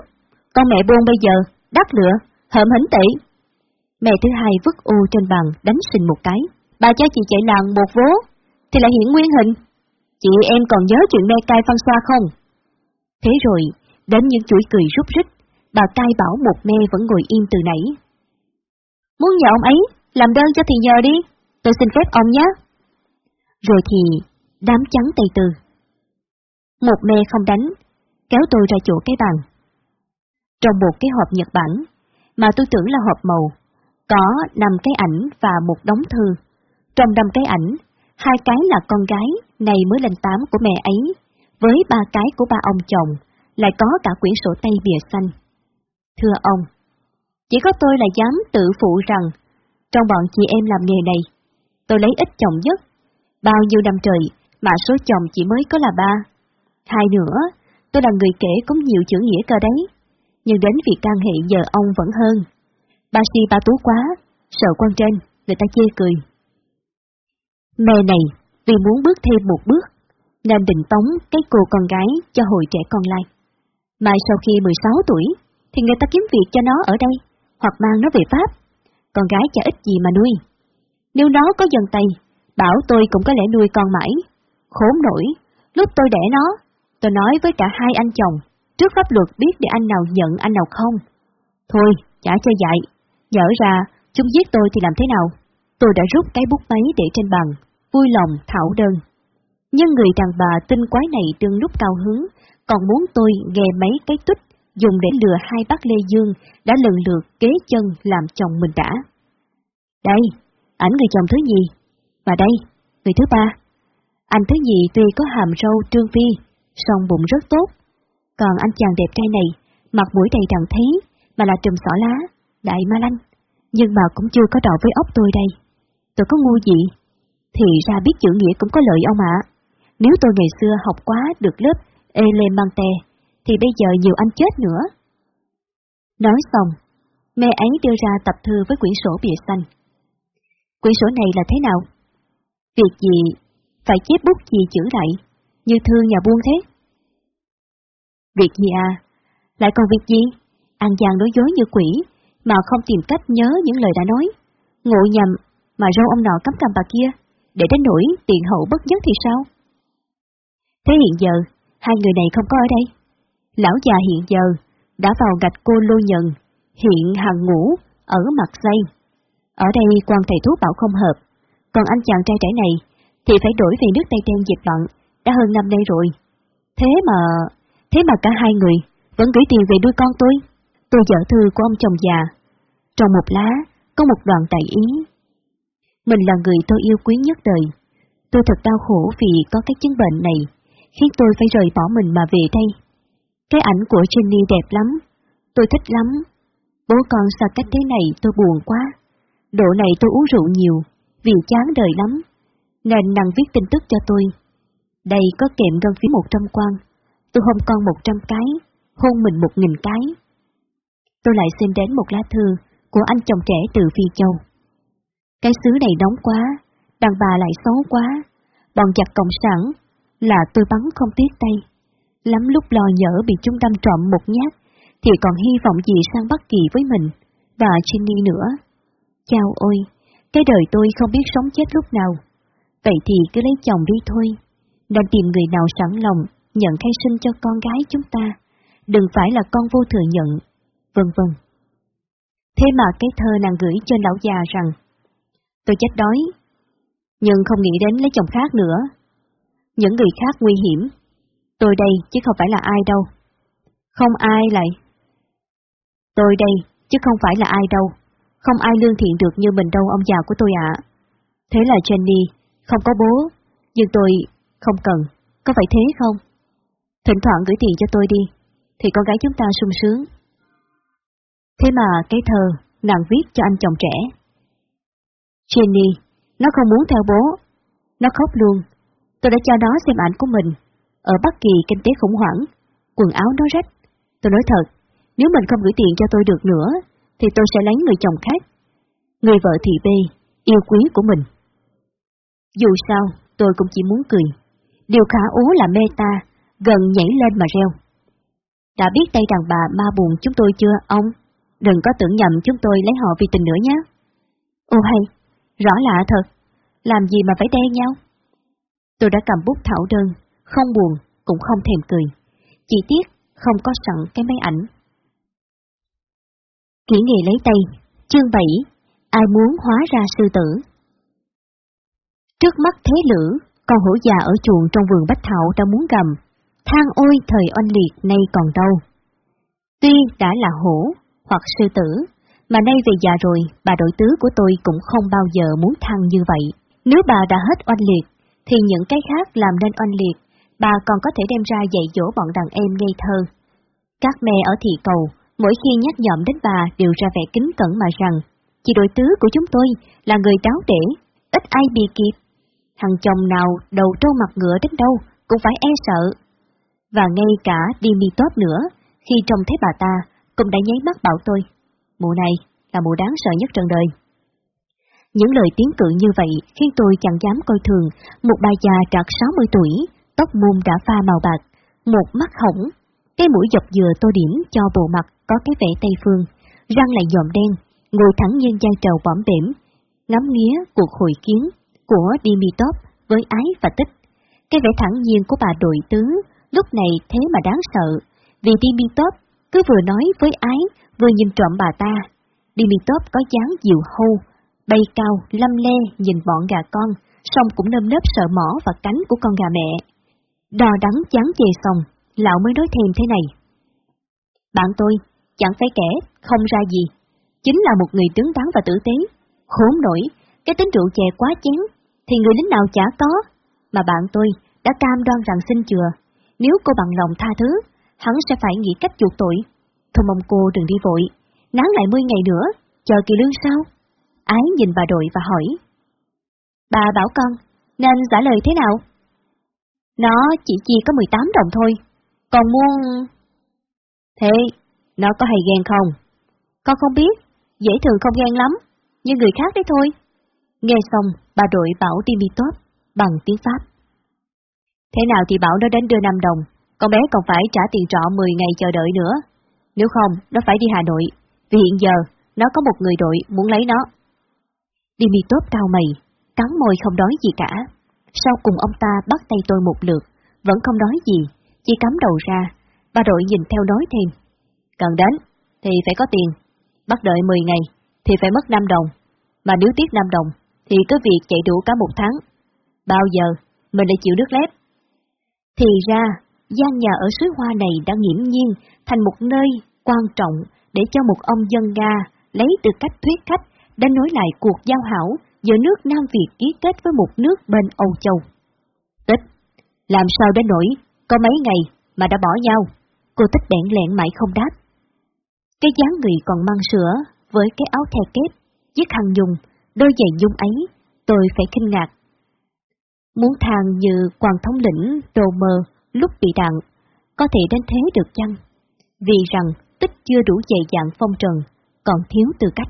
con mẹ buôn bây giờ, đắt lửa, hợm hỉnh tỷ. Mẹ thứ hai vứt ô trên bàn đánh xình một cái. Bà cho chị chạy làng một vố, thì lại hiện nguyên hình. Chị em còn nhớ chuyện me cai phân xoa không? Thế rồi, đến những chuỗi cười rút rít, bà cai bảo một me vẫn ngồi im từ nãy. Muốn nhờ ông ấy, làm đơn cho thì nhờ đi, tôi xin phép ông nhé. Rồi thì, đám trắng tay từ. Một mê không đánh, kéo tôi ra chỗ cái bàn. Trong một cái hộp Nhật Bản, mà tôi tưởng là hộp màu, có 5 cái ảnh và một đống thư. Trong 5 cái ảnh, hai cái là con gái, này mới lên tám của mẹ ấy, với ba cái của ba ông chồng, lại có cả quyển sổ tay bìa xanh. Thưa ông, chỉ có tôi là dám tự phụ rằng, trong bọn chị em làm nghề này, tôi lấy ít chồng nhất. Bao nhiêu năm trời, mà số chồng chỉ mới có là ba. Hai nữa, tôi là người kể có nhiều chữ nghĩa cơ đấy, nhưng đến việc can hệ giờ ông vẫn hơn. Ba si ba tú quá, sợ quan trên, người ta chê cười. Mẹ này, vì muốn bước thêm một bước, nên định tống cái cô con gái cho hồi trẻ con lai. Mai sau khi 16 tuổi, thì người ta kiếm việc cho nó ở đây, hoặc mang nó về Pháp. Con gái chả ít gì mà nuôi. Nếu nó có dần tay, bảo tôi cũng có lẽ nuôi con mãi. Khốn nổi, lúc tôi đẻ nó, tôi nói với cả hai anh chồng, trước pháp luật biết để anh nào nhận anh nào không. Thôi, chả chơi dạy, nhỡ ra, chúng giết tôi thì làm thế nào? Tôi đã rút cái bút máy để trên bàn, vui lòng thảo đơn. Nhưng người đàn bà tinh quái này đương lúc cao hứng, còn muốn tôi nghe mấy cái tút dùng để lừa hai bác Lê Dương đã lần lượt kế chân làm chồng mình đã. Đây, ảnh người chồng thứ gì? Và đây, người thứ ba. Anh thứ nhì tuy có hàm râu trương phi, song bụng rất tốt. Còn anh chàng đẹp trai này, mặt mũi đầy đặn thế, mà là trùm xỏ lá, đại ma lanh. Nhưng mà cũng chưa có đầu với ốc tôi đây. Tôi có ngu gì? Thì ra biết chữ nghĩa cũng có lợi ông ạ. Nếu tôi ngày xưa học quá được lớp Elemante, thì bây giờ nhiều anh chết nữa. Nói xong, mẹ ấy đưa ra tập thư với quyển sổ bìa xanh. Quyển sổ này là thế nào? Việc gì phải chép bút gì chữ lại, như thương nhà buôn thế? Việc gì à? Lại còn việc gì? An Giang nói dối như quỷ, mà không tìm cách nhớ những lời đã nói. Ngộ nhầm, mà râu ông nọ cắm cầm bà kia, để đến nỗi tiền hậu bất nhất thì sao? Thế hiện giờ, hai người này không có ở đây. Lão già hiện giờ đã vào gạch cô lô nhận, hiện hàng ngủ ở mặt dây. Ở đây quan thầy thuốc bảo không hợp, còn anh chàng trai trẻ này thì phải đổi về nước Tây Đen dịch loạn, đã hơn năm nay rồi. Thế mà, thế mà cả hai người vẫn gửi tiền về nuôi con tôi. Tôi dở thư của ông chồng già. Trong một lá, có một đoạn tài ý. Mình là người tôi yêu quý nhất đời. Tôi thật đau khổ vì có cái chứng bệnh này, khiến tôi phải rời bỏ mình mà về đây. Cái ảnh của Jenny đẹp lắm, tôi thích lắm. Bố con xa cách thế này tôi buồn quá. Độ này tôi uống rượu nhiều, vì chán đời lắm, nên nàng viết tin tức cho tôi. Đây có kèm ngân phí một trăm quan, tôi hôn con một trăm cái, hôn mình một nghìn cái. Tôi lại xem đến một lá thư của anh chồng trẻ từ Phi Châu. Cái xứ này nóng quá, đàn bà lại xấu quá, bọn giặc cộng sản là tôi bắn không tiếc tay. Lắm lúc lo nhỡ bị chúng đâm trộm một nhát, thì còn hy vọng gì sang Bắc Kỳ với mình, và Jenny nữa. Chào ôi, cái đời tôi không biết sống chết lúc nào. Vậy thì cứ lấy chồng đi thôi, đang tìm người nào sẵn lòng nhận khai sinh cho con gái chúng ta, đừng phải là con vô thừa nhận, vân vân. Thế mà cái thơ nàng gửi cho lão già rằng, tôi chết đói, nhưng không nghĩ đến lấy chồng khác nữa. Những người khác nguy hiểm, tôi đây chứ không phải là ai đâu. Không ai lại. Tôi đây chứ không phải là ai đâu. Không ai lương thiện được như mình đâu ông già của tôi ạ. Thế là Jenny, không có bố, nhưng tôi không cần, có phải thế không? Thỉnh thoảng gửi tiền cho tôi đi, thì con gái chúng ta sung sướng. Thế mà cái thơ, nàng viết cho anh chồng trẻ. Jenny, nó không muốn theo bố, nó khóc luôn. Tôi đã cho nó xem ảnh của mình, ở Bắc Kỳ kinh tế khủng hoảng, quần áo nó rách. Tôi nói thật, nếu mình không gửi tiền cho tôi được nữa, thì tôi sẽ lấy người chồng khác. Người vợ thị bê, yêu quý của mình. Dù sao, tôi cũng chỉ muốn cười. Điều khả ố là mê ta, gần nhảy lên mà reo. Đã biết tay đàn bà ma buồn chúng tôi chưa, ông? Đừng có tưởng nhầm chúng tôi lấy họ vì tình nữa nhé. Ô hay, rõ lạ thật, làm gì mà phải đe nhau? Tôi đã cầm bút thảo đơn, không buồn, cũng không thèm cười. Chỉ tiếc không có sẵn cái máy ảnh. Kỹ nghệ lấy tay, chương 7, ai muốn hóa ra sư tử. Trước mắt thế lửa, con hổ già ở chuồng trong vườn bách thảo đã muốn gầm, than ôi thời oanh liệt nay còn đâu. Tuy đã là hổ, hoặc sư tử, mà nay về già rồi, bà đội tứ của tôi cũng không bao giờ muốn than như vậy. Nếu bà đã hết oanh liệt, thì những cái khác làm nên oanh liệt, bà còn có thể đem ra dạy dỗ bọn đàn em ngây thơ. Các mẹ ở thị cầu, mỗi khi nhắc nhậm đến bà đều ra vẻ kính cẩn mà rằng, chị đội tứ của chúng tôi là người đáo để, ít ai bị kịp. Thằng chồng nào đầu trâu mặt ngựa đến đâu cũng phải e sợ. Và ngay cả Dimitov nữa, khi trông thấy bà ta, cũng đã nháy mắt bảo tôi, mụ này là mụ đáng sợ nhất trần đời. Những lời tiếng cự như vậy khiến tôi chẳng dám coi thường một bà già trạc 60 tuổi, tóc môn đã pha màu bạc, một mắt hỏng, cái mũi dọc dừa tô điểm cho bộ mặt có cái vẻ Tây Phương, răng lại dòm đen, ngồi thẳng nhiên giai trầu bõm bểm, ngắm nghía cuộc hội kiến của Dimitov với ái và tích. Cái vẻ thẳng nhiên của bà đội tứ lúc này thế mà đáng sợ, vì Dimitov cứ vừa nói với ái, vừa nhìn trộm bà ta. Dimitov có dáng dịu hâu, bay cao, lâm le nhìn bọn gà con, song cũng nơm nớp sợ mỏ và cánh của con gà mẹ. Đò đắng chán chề xong, lão mới nói thêm thế này. Bạn tôi, chẳng phải kẻ, không ra gì. Chính là một người tướng đắn và tử tế. Khốn nổi, cái tính rượu chè quá chén, thì người lính nào chả có. mà bạn tôi đã cam đoan rằng xin chừa. Nếu cô bằng lòng tha thứ, hắn sẽ phải nghĩ cách chuộc tội. Thôi mong cô đừng đi vội, nán lại 10 ngày nữa, chờ kỳ lương sao? Ái nhìn bà đội và hỏi. Bà bảo con, nên trả lời thế nào? Nó chỉ chi có 18 đồng thôi, còn muốn... Thế, nó có hay ghen không? Con không biết, dễ thường không ghen lắm, nhưng người khác đấy thôi. Nghe xong, bà đội bảo Dimitrov bằng tiếng Pháp. Thế nào thì bảo nó đến đưa 5 đồng, con bé còn phải trả tiền trọ 10 ngày chờ đợi nữa. Nếu không, nó phải đi Hà Nội, vì hiện giờ nó có một người đội muốn lấy nó. Dimitrov cao mày, cắn môi không nói gì cả. Sau cùng ông ta bắt tay tôi một lượt, vẫn không nói gì, chỉ cắm đầu ra. Bà đội nhìn theo nói thêm. Cần đến, thì phải có tiền. Bắt đợi 10 ngày, thì phải mất 5 đồng. Mà nếu tiếc 5 đồng, thì cứ việc chạy đủ cả một tháng. Bao giờ, mình lại chịu nước lép. Thì ra, gian nhà ở suối hoa này đã nghiễm nhiên thành một nơi quan trọng để cho một ông dân Nga lấy từ cách thuyết khách đã nối lại cuộc giao hảo giữa nước Nam Việt ký kết với một nước bên Âu Châu. Tích, làm sao đến nổi, có mấy ngày mà đã bỏ nhau, cô tích bẹn lẹn mãi không đáp. Cái dáng người còn mang sữa với cái áo the kép, chiếc khăn dùng đôi giày nhung ấy, tôi phải kinh ngạc. Muốn thang như quan thống lĩnh đồ mờ lúc bị đạn, có thể đến thế được chăng? Vì rằng tích chưa đủ dày dạng phong trần, còn thiếu tư cách.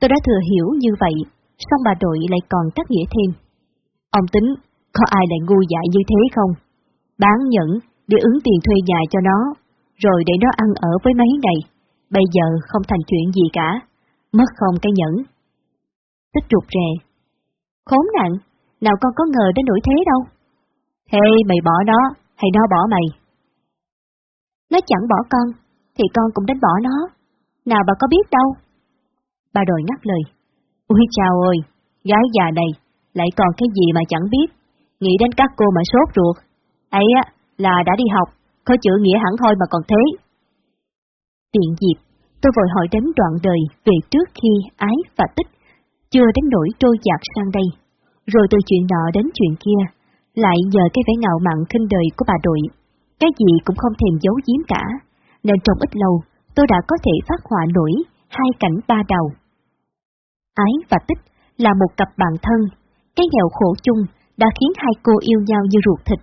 Tôi đã thừa hiểu như vậy, song bà đội lại còn cắt nghĩa thêm. Ông tính, có ai lại ngu dại như thế không? Bán nhẫn để ứng tiền thuê nhà cho nó, rồi để nó ăn ở với mấy ngày. Bây giờ không thành chuyện gì cả, mất không cái nhẫn. Tích trục rè. Khốn nạn, nào con có ngờ đến nỗi thế đâu. Thế mày bỏ nó, hay nó bỏ mày? Nó chẳng bỏ con, thì con cũng đánh bỏ nó. Nào bà có biết đâu. Bà đòi ngắt lời. Ui chào ơi, gái già này, lại còn cái gì mà chẳng biết. Nghĩ đến các cô mà sốt ruột. Ấy á, là đã đi học, có chữ nghĩa hẳn thôi mà còn thế. Tiện dịp, tôi vội hỏi đến đoạn đời về trước khi ái và tích, chưa đến nỗi trôi dạt sang đây. Rồi từ chuyện nọ đến chuyện kia, lại nhờ cái vẻ ngạo mạn khinh đời của bà đội, cái gì cũng không thèm giấu giếm cả, nên trong ít lâu tôi đã có thể phát họa nổi hai cảnh ba đầu. Ái và Tích là một cặp bạn thân, cái nghèo khổ chung đã khiến hai cô yêu nhau như ruột thịt.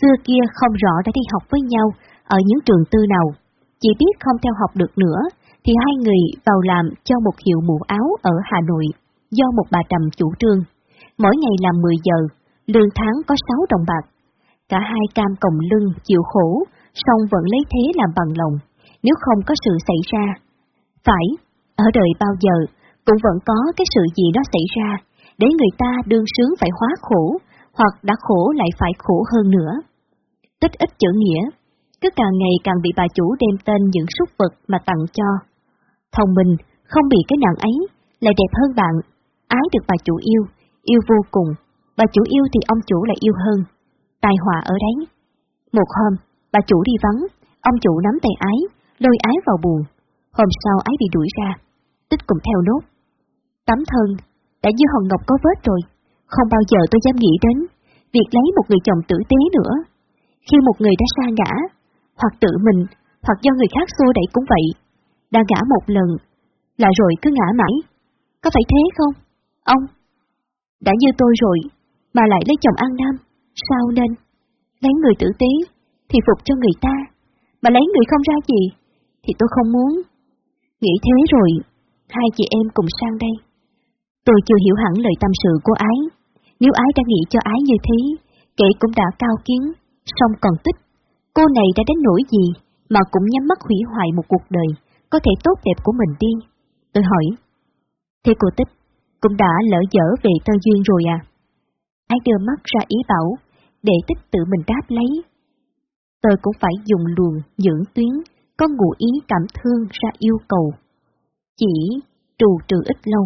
Xưa kia không rõ đã đi học với nhau ở những trường tư nào, chỉ biết không theo học được nữa, thì hai người vào làm cho một hiệu mũ áo ở Hà Nội, do một bà Trầm chủ trương. Mỗi ngày làm 10 giờ, lương tháng có 6 đồng bạc. Cả hai cam còng lưng chịu khổ, song vẫn lấy thế làm bằng lòng, nếu không có sự xảy ra. Phải, ở đời bao giờ, cũng vẫn có cái sự gì đó xảy ra, để người ta đương sướng phải hóa khổ, hoặc đã khổ lại phải khổ hơn nữa. Tích ít chữ nghĩa, cứ càng ngày càng bị bà chủ đem tên những súc vật mà tặng cho. Thông minh, không bị cái nặng ấy, lại đẹp hơn bạn, ái được bà chủ yêu, yêu vô cùng, bà chủ yêu thì ông chủ lại yêu hơn. Tài họa ở đấy. Một hôm, bà chủ đi vắng, ông chủ nắm tay ái, lôi ái vào buồn. Hôm sau ái bị đuổi ra, tích cùng theo nốt. Tấm thân, đã như hòn ngọc có vết rồi, không bao giờ tôi dám nghĩ đến việc lấy một người chồng tử tế nữa. Khi một người đã xa ngã, hoặc tự mình, hoặc do người khác xô đẩy cũng vậy, đã ngã một lần, là rồi cứ ngã mãi. Có phải thế không? Ông? Đã như tôi rồi, mà lại lấy chồng ăn nam, sao nên? Lấy người tử tế, thì phục cho người ta, mà lấy người không ra gì, thì tôi không muốn. Nghĩ thế rồi, hai chị em cùng sang đây. Tôi chưa hiểu hẳn lời tâm sự của ái. Nếu ái đã nghĩ cho ái như thế, kể cũng đã cao kiến, song còn tích. Cô này đã đến nỗi gì mà cũng nhắm mắt hủy hoại một cuộc đời, có thể tốt đẹp của mình đi. Tôi hỏi, thế cô tích cũng đã lỡ dở về tơ duyên rồi à? Ái đưa mắt ra ý bảo, để tích tự mình đáp lấy. Tôi cũng phải dùng luồng dưỡng tuyến, có ngụ ý cảm thương ra yêu cầu. Chỉ trù trừ ít lâu,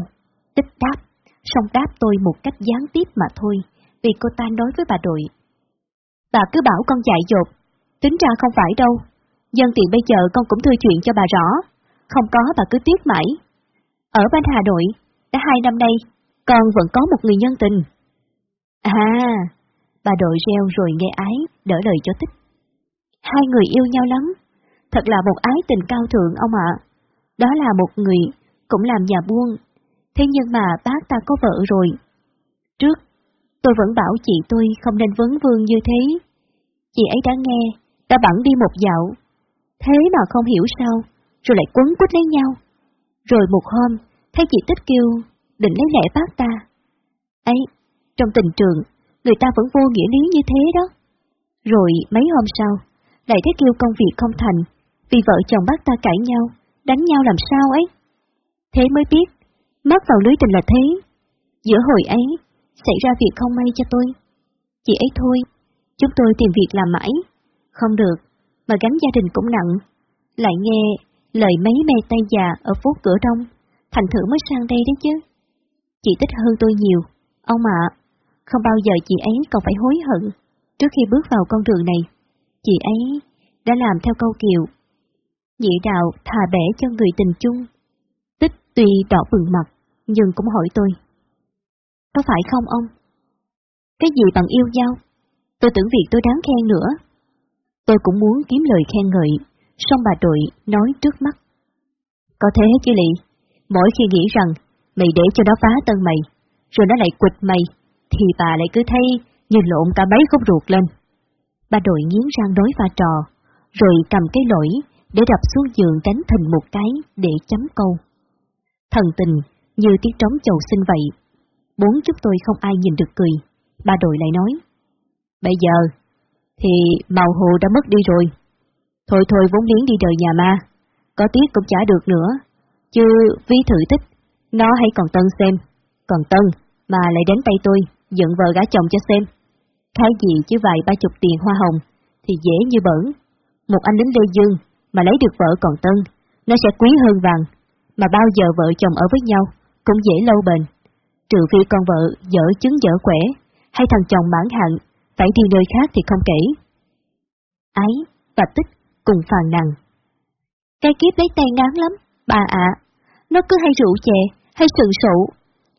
tích đáp, song đáp tôi một cách gián tiếp mà thôi, vì cô ta nói với bà đội. Bà cứ bảo con dạy dột, tính ra không phải đâu, dân tiện bây giờ con cũng thư chuyện cho bà rõ, không có bà cứ tiếc mãi. Ở bên Hà Nội, đã hai năm nay, con vẫn có một người nhân tình. À, Bà đội reo rồi nghe ái, đỡ lời cho tích. Hai người yêu nhau lắm, thật là một ái tình cao thượng ông ạ. Đó là một người cũng làm nhà buôn, thế nhưng mà bác ta có vợ rồi. Trước, tôi vẫn bảo chị tôi không nên vấn vương như thế. Chị ấy đã nghe, đã bẵng đi một dạo. Thế mà không hiểu sao, rồi lại quấn quýt lấy nhau. Rồi một hôm, thấy chị Tích kêu, định lấy lẽ bác ta. Ấy, trong tình trường, người ta vẫn vô nghĩa lý như thế đó. Rồi mấy hôm sau, lại thấy kêu công việc không thành, vì vợ chồng bác ta cãi nhau, đánh nhau làm sao ấy. Thế mới biết, mắc vào lưới tình là thế. Giữa hồi ấy, xảy ra việc không may cho tôi. Chị ấy thôi, chúng tôi tìm việc làm mãi. Không được, mà gánh gia đình cũng nặng. Lại nghe lời mấy mê tay già ở phố cửa đông, thành thử mới sang đây đấy chứ. Chị tích hơn tôi nhiều, ông ạ, không bao giờ chị ấy còn phải hối hận trước khi bước vào con đường này. Chị ấy đã làm theo câu kiều. Nhị đạo thà bể cho người tình chung. Tích tuy đỏ bừng mặt, nhưng cũng hỏi tôi. Có phải không ông? Cái gì bằng yêu nhau? Tôi tưởng việc tôi đáng khen nữa. Tôi cũng muốn kiếm lời khen ngợi, song bà đội nói trước mắt. Có thế chứ lị, mỗi khi nghĩ rằng mày để cho nó phá tân mày, rồi nó lại quịch mày, thì bà lại cứ thấy như lộn cả mấy khúc ruột lên. Bà đội nghiến răng đối pha trò, rồi cầm cái lỗi để đập xuống giường đánh thình một cái để chấm câu. Thần tình như tiếng trống chầu sinh vậy. Bốn chúng tôi không ai nhìn được cười. Bà đội lại nói. Bây giờ, thì màu hồ đã mất đi rồi. Thôi thôi vốn liếng đi đời nhà ma, có tiếc cũng chả được nữa. Chứ vi thử tích, nó hay còn Tân xem. Còn Tân, mà lại đến tay tôi, dựng vợ gã chồng cho xem. Cái gì chứ vài ba chục tiền hoa hồng, thì dễ như bẩn. Một anh lính Lê Dương mà lấy được vợ còn Tân, nó sẽ quý hơn vàng. Mà bao giờ vợ chồng ở với nhau, cũng dễ lâu bền. Trừ phi con vợ dở chứng dở khỏe hay thằng chồng mãn hạn, phải đi nơi khác thì không kể. Ái và tích cùng phàn nàn. Cái kiếp lấy tay ngán lắm, bà ạ. Nó cứ hay rượu chè, hay sừng sụ.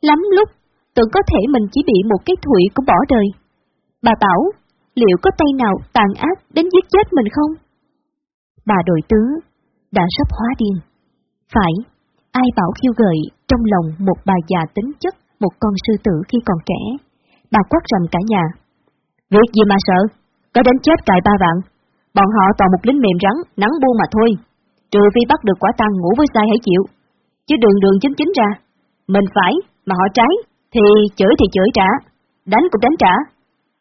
Lắm lúc, tưởng có thể mình chỉ bị một cái thụy cũng bỏ đời. Bà bảo, liệu có tay nào tàn ác đến giết chết mình không? Bà đội tứ đã sắp hóa điên. Phải, ai bảo khiêu gợi trong lòng một bà già tính chất một con sư tử khi còn trẻ. Bà quát rầm cả nhà. Việc gì mà sợ, có đến chết cài ba vạn. Bọn họ toàn một lính mềm rắn, nắng buông mà thôi. Trừ phi bắt được quả tăng ngủ với sai hãy chịu. Chứ đường đường chính chính ra. Mình phải, mà họ trái, thì chửi thì chửi trả, đánh cũng đánh trả.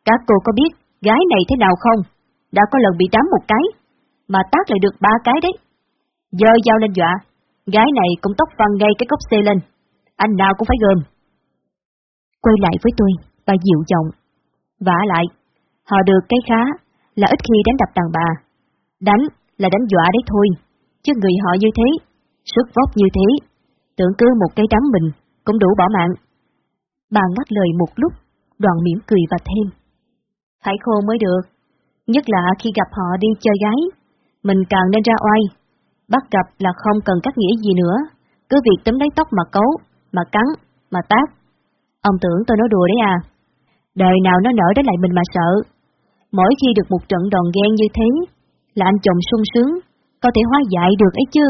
Các cô có biết gái này thế nào không? Đã có lần bị đám một cái, mà tác lại được ba cái đấy. Giờ dao lên dọa, gái này cũng tóc văng ngay cái cốc xe lên. Anh nào cũng phải gồm. Quay lại với tôi, bà dịu giọng. vả lại, họ được cái khá là ít khi đánh đập đàn bà. Đánh là đánh dọa đấy thôi, chứ người họ như thế, sức vóc như thế, tưởng cứ một cái đám mình cũng đủ bỏ mạng. Bà ngắt lời một lúc, đoàn mỉm cười và thêm. Phải khô mới được, nhất là khi gặp họ đi chơi gái, mình càng nên ra oai. Bắt gặp là không cần các nghĩa gì nữa, cứ việc tấm lấy tóc mà cấu, mà cắn, mà tát. Ông tưởng tôi nói đùa đấy à? Đời nào nó nở đến lại mình mà sợ. Mỗi khi được một trận đòn ghen như thế, là anh chồng sung sướng, có thể hóa giải được ấy chứ.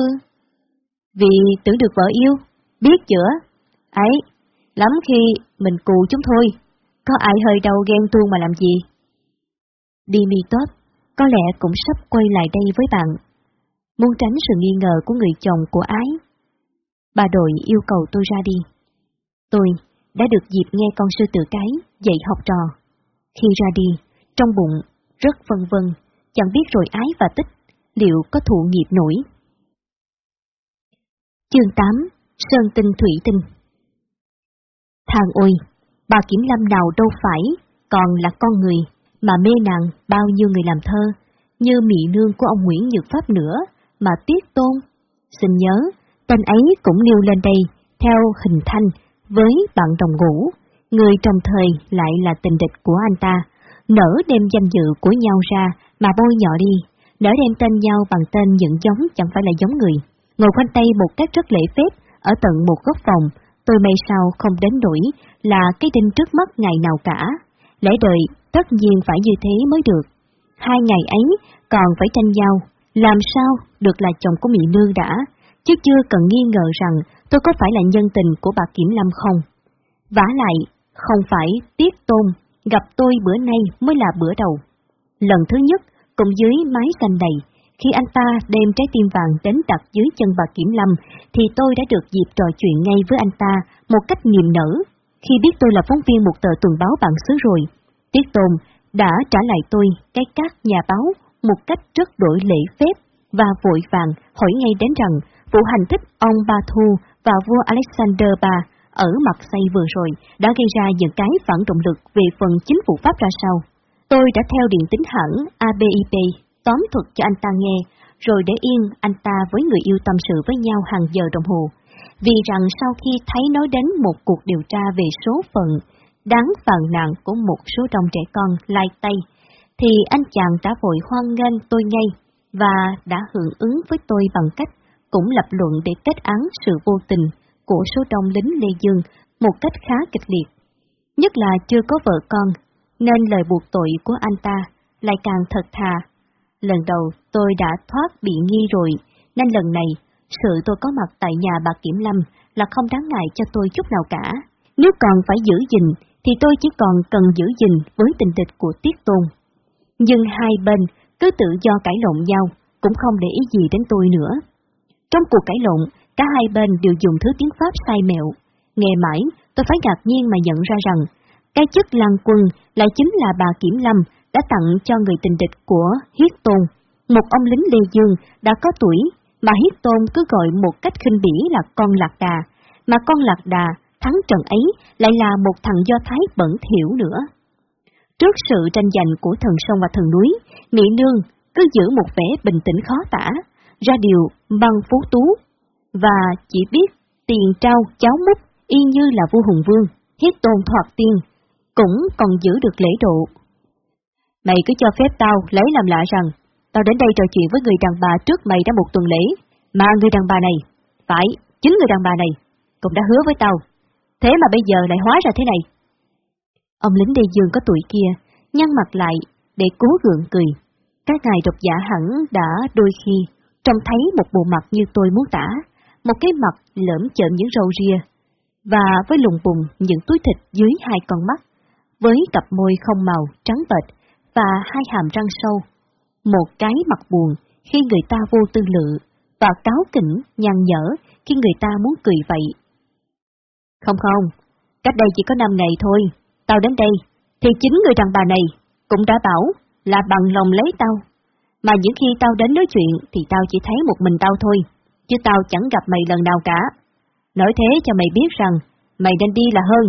Vì tưởng được vợ yêu, biết chữa. Ấy, lắm khi mình cù chúng thôi, có ai hơi đau ghen tuông mà làm gì. Dimitov có lẽ cũng sắp quay lại đây với bạn. Muốn tránh sự nghi ngờ của người chồng của ái. Bà đội yêu cầu tôi ra đi. Tôi đã được dịp nghe con sư tử cái dạy học trò. Khi ra đi, trong bụng, rất vân vân, chẳng biết rồi ái và tích, liệu có thụ nghiệp nổi. Chương 8 Sơn tinh thủy tinh Thằng ôi, bà Kiểm Lâm nào đâu phải, còn là con người, mà mê nàng bao nhiêu người làm thơ, như mị nương của ông Nguyễn Nhược Pháp nữa, mà tiếc tôn. Xin nhớ, tên ấy cũng nêu lên đây, theo hình thanh, với bạn đồng ngũ, người trong thời lại là tình địch của anh ta, nở đem danh dự của nhau ra mà bôi nhọ đi, nở đem tên nhau bằng tên những giống chẳng phải là giống người. Ngồi khoanh tay một cách rất lễ phép, ở tận một góc phòng, tôi may sao không đến nổi là cái đinh trước mắt ngày nào cả. Lẽ đời tất nhiên phải như thế mới được. Hai ngày ấy còn phải tranh nhau, làm sao được là chồng của Mỹ Nương đã, chứ chưa cần nghi ngờ rằng tôi có phải là nhân tình của bà Kiểm Lâm không. vả lại, không phải Tiết Tôn gặp tôi bữa nay mới là bữa đầu. Lần thứ nhất, cùng dưới mái xanh đầy khi anh ta đem trái tim vàng đến đặt dưới chân bà Kiểm Lâm, thì tôi đã được dịp trò chuyện ngay với anh ta một cách niềm nở. Khi biết tôi là phóng viên một tờ tuần báo bản xứ rồi, Tiết Tôn đã trả lại tôi cái cát nhà báo một cách rất đổi lễ phép và vội vàng hỏi ngay đến rằng vụ hành thích ông Ba Thu và vua Alexander ba ở mặt xây vừa rồi đã gây ra những cái phản động lực về phần chính phủ Pháp ra sao. Tôi đã theo điện tính hãng ABIP tóm thuật cho anh ta nghe, rồi để yên anh ta với người yêu tâm sự với nhau hàng giờ đồng hồ. Vì rằng sau khi thấy nói đến một cuộc điều tra về số phận đáng phàn nạn của một số đông trẻ con lai tay, thì anh chàng đã vội hoan nghênh tôi ngay và đã hưởng ứng với tôi bằng cách cũng lập luận để kết án sự vô tình của số đông lính Lê Dương một cách khá kịch liệt. Nhất là chưa có vợ con, nên lời buộc tội của anh ta lại càng thật thà. Lần đầu tôi đã thoát bị nghi rồi, nên lần này sự tôi có mặt tại nhà bà Kiểm Lâm là không đáng ngại cho tôi chút nào cả. Nếu còn phải giữ gìn, thì tôi chỉ còn cần giữ gìn với tình địch của Tiết Tôn. Nhưng hai bên cứ tự do cãi lộn nhau, cũng không để ý gì đến tôi nữa. Trong cuộc cãi lộn, cả hai bên đều dùng thứ tiếng Pháp sai mẹo. Nghe mãi, tôi phải ngạc nhiên mà nhận ra rằng, cái chức lăng quân lại chính là bà Kiểm Lâm đã tặng cho người tình địch của Hiết Tôn, một ông lính Lê Dương đã có tuổi mà Hiết Tôn cứ gọi một cách khinh bỉ là con lạc đà, mà con lạc đà thắng trận ấy lại là một thằng do thái bẩn thiểu nữa. Trước sự tranh giành của thần sông và thần núi, Mỹ Nương cứ giữ một vẻ bình tĩnh khó tả, ra điều băng phú tú, và chỉ biết tiền trao cháu múc y như là vua hùng vương, hiết tôn thoạt tiên, cũng còn giữ được lễ độ. Mày cứ cho phép tao lấy làm lạ rằng, tao đến đây trò chuyện với người đàn bà trước mày đã một tuần lễ, mà người đàn bà này, phải, chính người đàn bà này, cũng đã hứa với tao. Thế mà bây giờ lại hóa ra thế này. Ông lính đi Dương có tuổi kia, nhăn mặt lại để cố gượng cười. Các ngài độc giả hẳn đã đôi khi trông thấy một bộ mặt như tôi muốn tả, một cái mặt lởm chởm những râu ria, và với lùng bùng những túi thịt dưới hai con mắt, với cặp môi không màu trắng bệch và hai hàm răng sâu. Một cái mặt buồn khi người ta vô tư lự, và cáo kỉnh nhằn nhở khi người ta muốn cười vậy. Không không, cách đây chỉ có năm ngày thôi, tao đến đây, thì chính người đàn bà này cũng đã bảo là bằng lòng lấy tao. Mà những khi tao đến nói chuyện thì tao chỉ thấy một mình tao thôi, chứ tao chẳng gặp mày lần nào cả. Nói thế cho mày biết rằng, mày nên đi là hơn.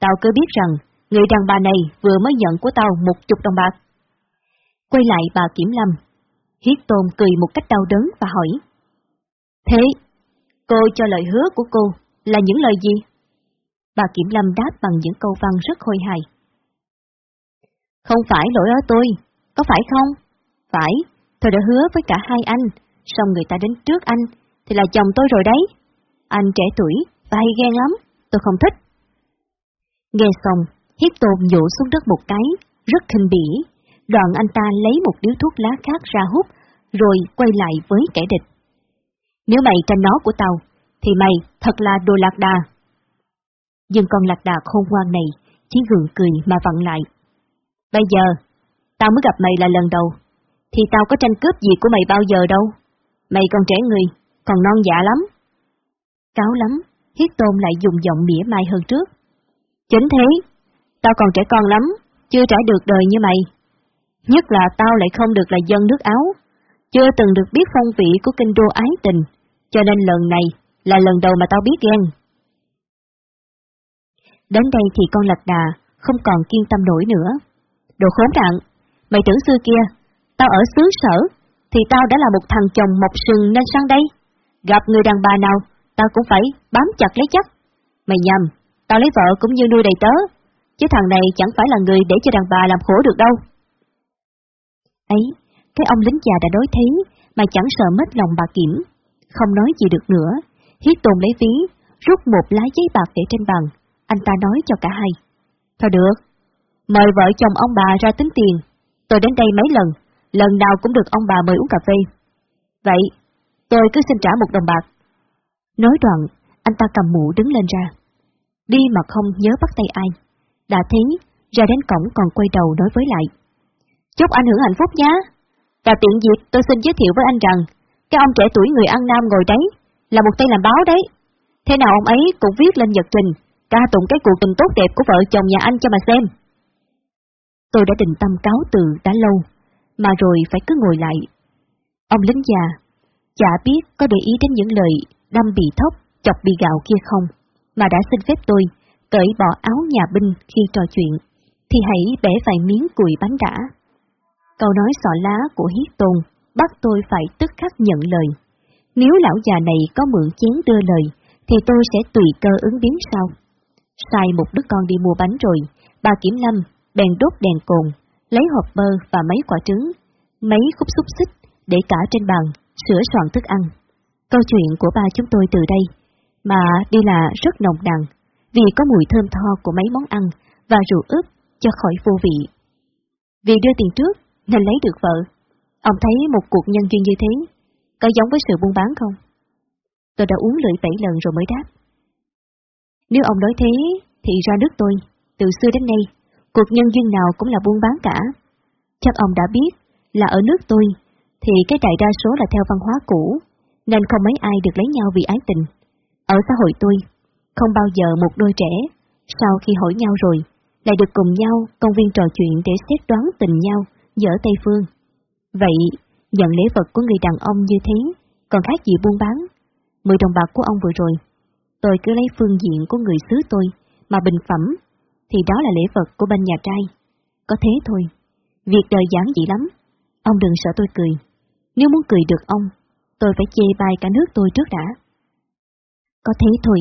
Tao cứ biết rằng, người đàn bà này vừa mới nhận của tao một chục đồng bạc. Quay lại bà Kiểm Lâm, Hiết Tôn cười một cách đau đớn và hỏi. Thế, cô cho lời hứa của cô là những lời gì? Bà Kiểm Lâm đáp bằng những câu văn rất khôi hài. Không phải lỗi ở tôi, có phải không? Phải, tôi đã hứa với cả hai anh, xong người ta đến trước anh, thì là chồng tôi rồi đấy. Anh trẻ tuổi và hay ghen lắm, tôi không thích. Nghe xong, hiếp tồn nhổ xuống đất một cái, rất khinh bỉ. Đoạn anh ta lấy một điếu thuốc lá khác ra hút, rồi quay lại với kẻ địch. Nếu mày tranh nó của tao, thì mày thật là đồ lạc đà. Nhưng con lạc đà khôn ngoan này chỉ gượng cười mà vặn lại. Bây giờ, tao mới gặp mày là lần đầu, thì tao có tranh cướp gì của mày bao giờ đâu. Mày còn trẻ người, còn non dạ lắm. Cáo lắm, Hiết Tôn lại dùng giọng mỉa mai hơn trước. Chính thế, tao còn trẻ con lắm, chưa trải được đời như mày. Nhất là tao lại không được là dân nước Áo, chưa từng được biết phong vị của kinh đô ái tình, cho nên lần này là lần đầu mà tao biết ghen. Đến đây thì con lạc đà không còn kiên tâm nổi nữa. Đồ khốn nạn, mày tưởng xưa kia, tao ở xứ sở, thì tao đã là một thằng chồng mọc sừng nên sang đây. Gặp người đàn bà nào, tao cũng phải bám chặt lấy chắc. Mày nhầm, tao lấy vợ cũng như nuôi đầy tớ, chứ thằng này chẳng phải là người để cho đàn bà làm khổ được đâu. Ấy, cái ông lính già đã đối thế, mà chẳng sợ mất lòng bà Kiểm, không nói gì được nữa. Hiết tồn lấy ví, rút một lá giấy bạc để trên bàn, anh ta nói cho cả hai. Thôi được, Mời vợ chồng ông bà ra tính tiền. Tôi đến đây mấy lần, lần nào cũng được ông bà mời uống cà phê. Vậy, tôi cứ xin trả một đồng bạc. Nói đoạn, anh ta cầm mũ đứng lên ra. Đi mà không nhớ bắt tay ai. Đã thấy, ra đến cổng còn quay đầu nói với lại. Chúc anh hưởng hạnh phúc nhé. Và tiện dịp tôi xin giới thiệu với anh rằng, cái ông trẻ tuổi người An Nam ngồi đấy, là một tay làm báo đấy. Thế nào ông ấy cũng viết lên nhật trình, ca tụng cái cuộc tình tốt đẹp của vợ chồng nhà anh cho mà xem. Tôi đã định tâm cáo từ đã lâu, mà rồi phải cứ ngồi lại. Ông lính già, chả biết có để ý đến những lời đâm bị thốc, chọc bị gạo kia không, mà đã xin phép tôi cởi bỏ áo nhà binh khi trò chuyện, thì hãy bẻ vài miếng cùi bánh đã. Câu nói sọ lá của Hiết Tôn bắt tôi phải tức khắc nhận lời. Nếu lão già này có mượn chén đưa lời, thì tôi sẽ tùy cơ ứng biến sau. Sai một đứa con đi mua bánh rồi, bà Kiểm Lâm bèn đốt đèn cồn, lấy hộp bơ và mấy quả trứng, mấy khúc xúc xích để cả trên bàn, sửa soạn thức ăn. Câu chuyện của ba chúng tôi từ đây, mà đi là rất nồng nàn, vì có mùi thơm tho của mấy món ăn và rượu ướp cho khỏi vô vị. Vì đưa tiền trước nên lấy được vợ. Ông thấy một cuộc nhân duyên như thế, có giống với sự buôn bán không? Tôi đã uống lưỡi bảy lần rồi mới đáp. Nếu ông nói thế, thì ra nước tôi, từ xưa đến nay, cuộc nhân duyên nào cũng là buôn bán cả. Chắc ông đã biết là ở nước tôi, thì cái đại đa số là theo văn hóa cũ, nên không mấy ai được lấy nhau vì ái tình. Ở xã hội tôi, không bao giờ một đôi trẻ, sau khi hỏi nhau rồi, lại được cùng nhau công viên trò chuyện để xét đoán tình nhau giữa Tây Phương. Vậy, nhận lễ vật của người đàn ông như thế, còn khác gì buôn bán? Mười đồng bạc của ông vừa rồi, tôi cứ lấy phương diện của người xứ tôi, mà bình phẩm, thì đó là lễ vật của bên nhà trai. Có thế thôi, việc đời giản dị lắm, ông đừng sợ tôi cười. Nếu muốn cười được ông, tôi phải chê bai cả nước tôi trước đã. Có thế thôi,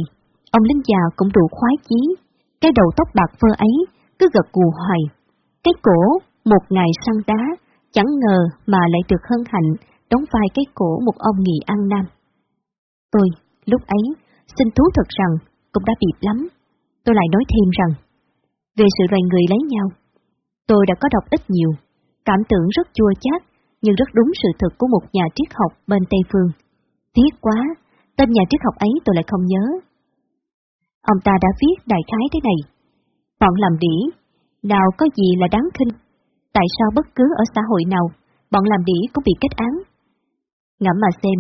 ông lính già cũng đủ khoái chí, cái đầu tóc bạc phơ ấy cứ gật gù hoài. Cái cổ, một ngày săn đá, chẳng ngờ mà lại được hân hạnh đóng vai cái cổ một ông nghị ăn nam. Tôi, lúc ấy, xin thú thật rằng, cũng đã bịp lắm. Tôi lại nói thêm rằng, về sự loài người lấy nhau, tôi đã có đọc ít nhiều, cảm tưởng rất chua chát, nhưng rất đúng sự thực của một nhà triết học bên Tây Phương. Tiếc quá, tên nhà triết học ấy tôi lại không nhớ. Ông ta đã viết đại khái thế này, bọn làm đĩ, nào có gì là đáng khinh, tại sao bất cứ ở xã hội nào, bọn làm đĩ cũng bị kết án. Ngẫm mà xem,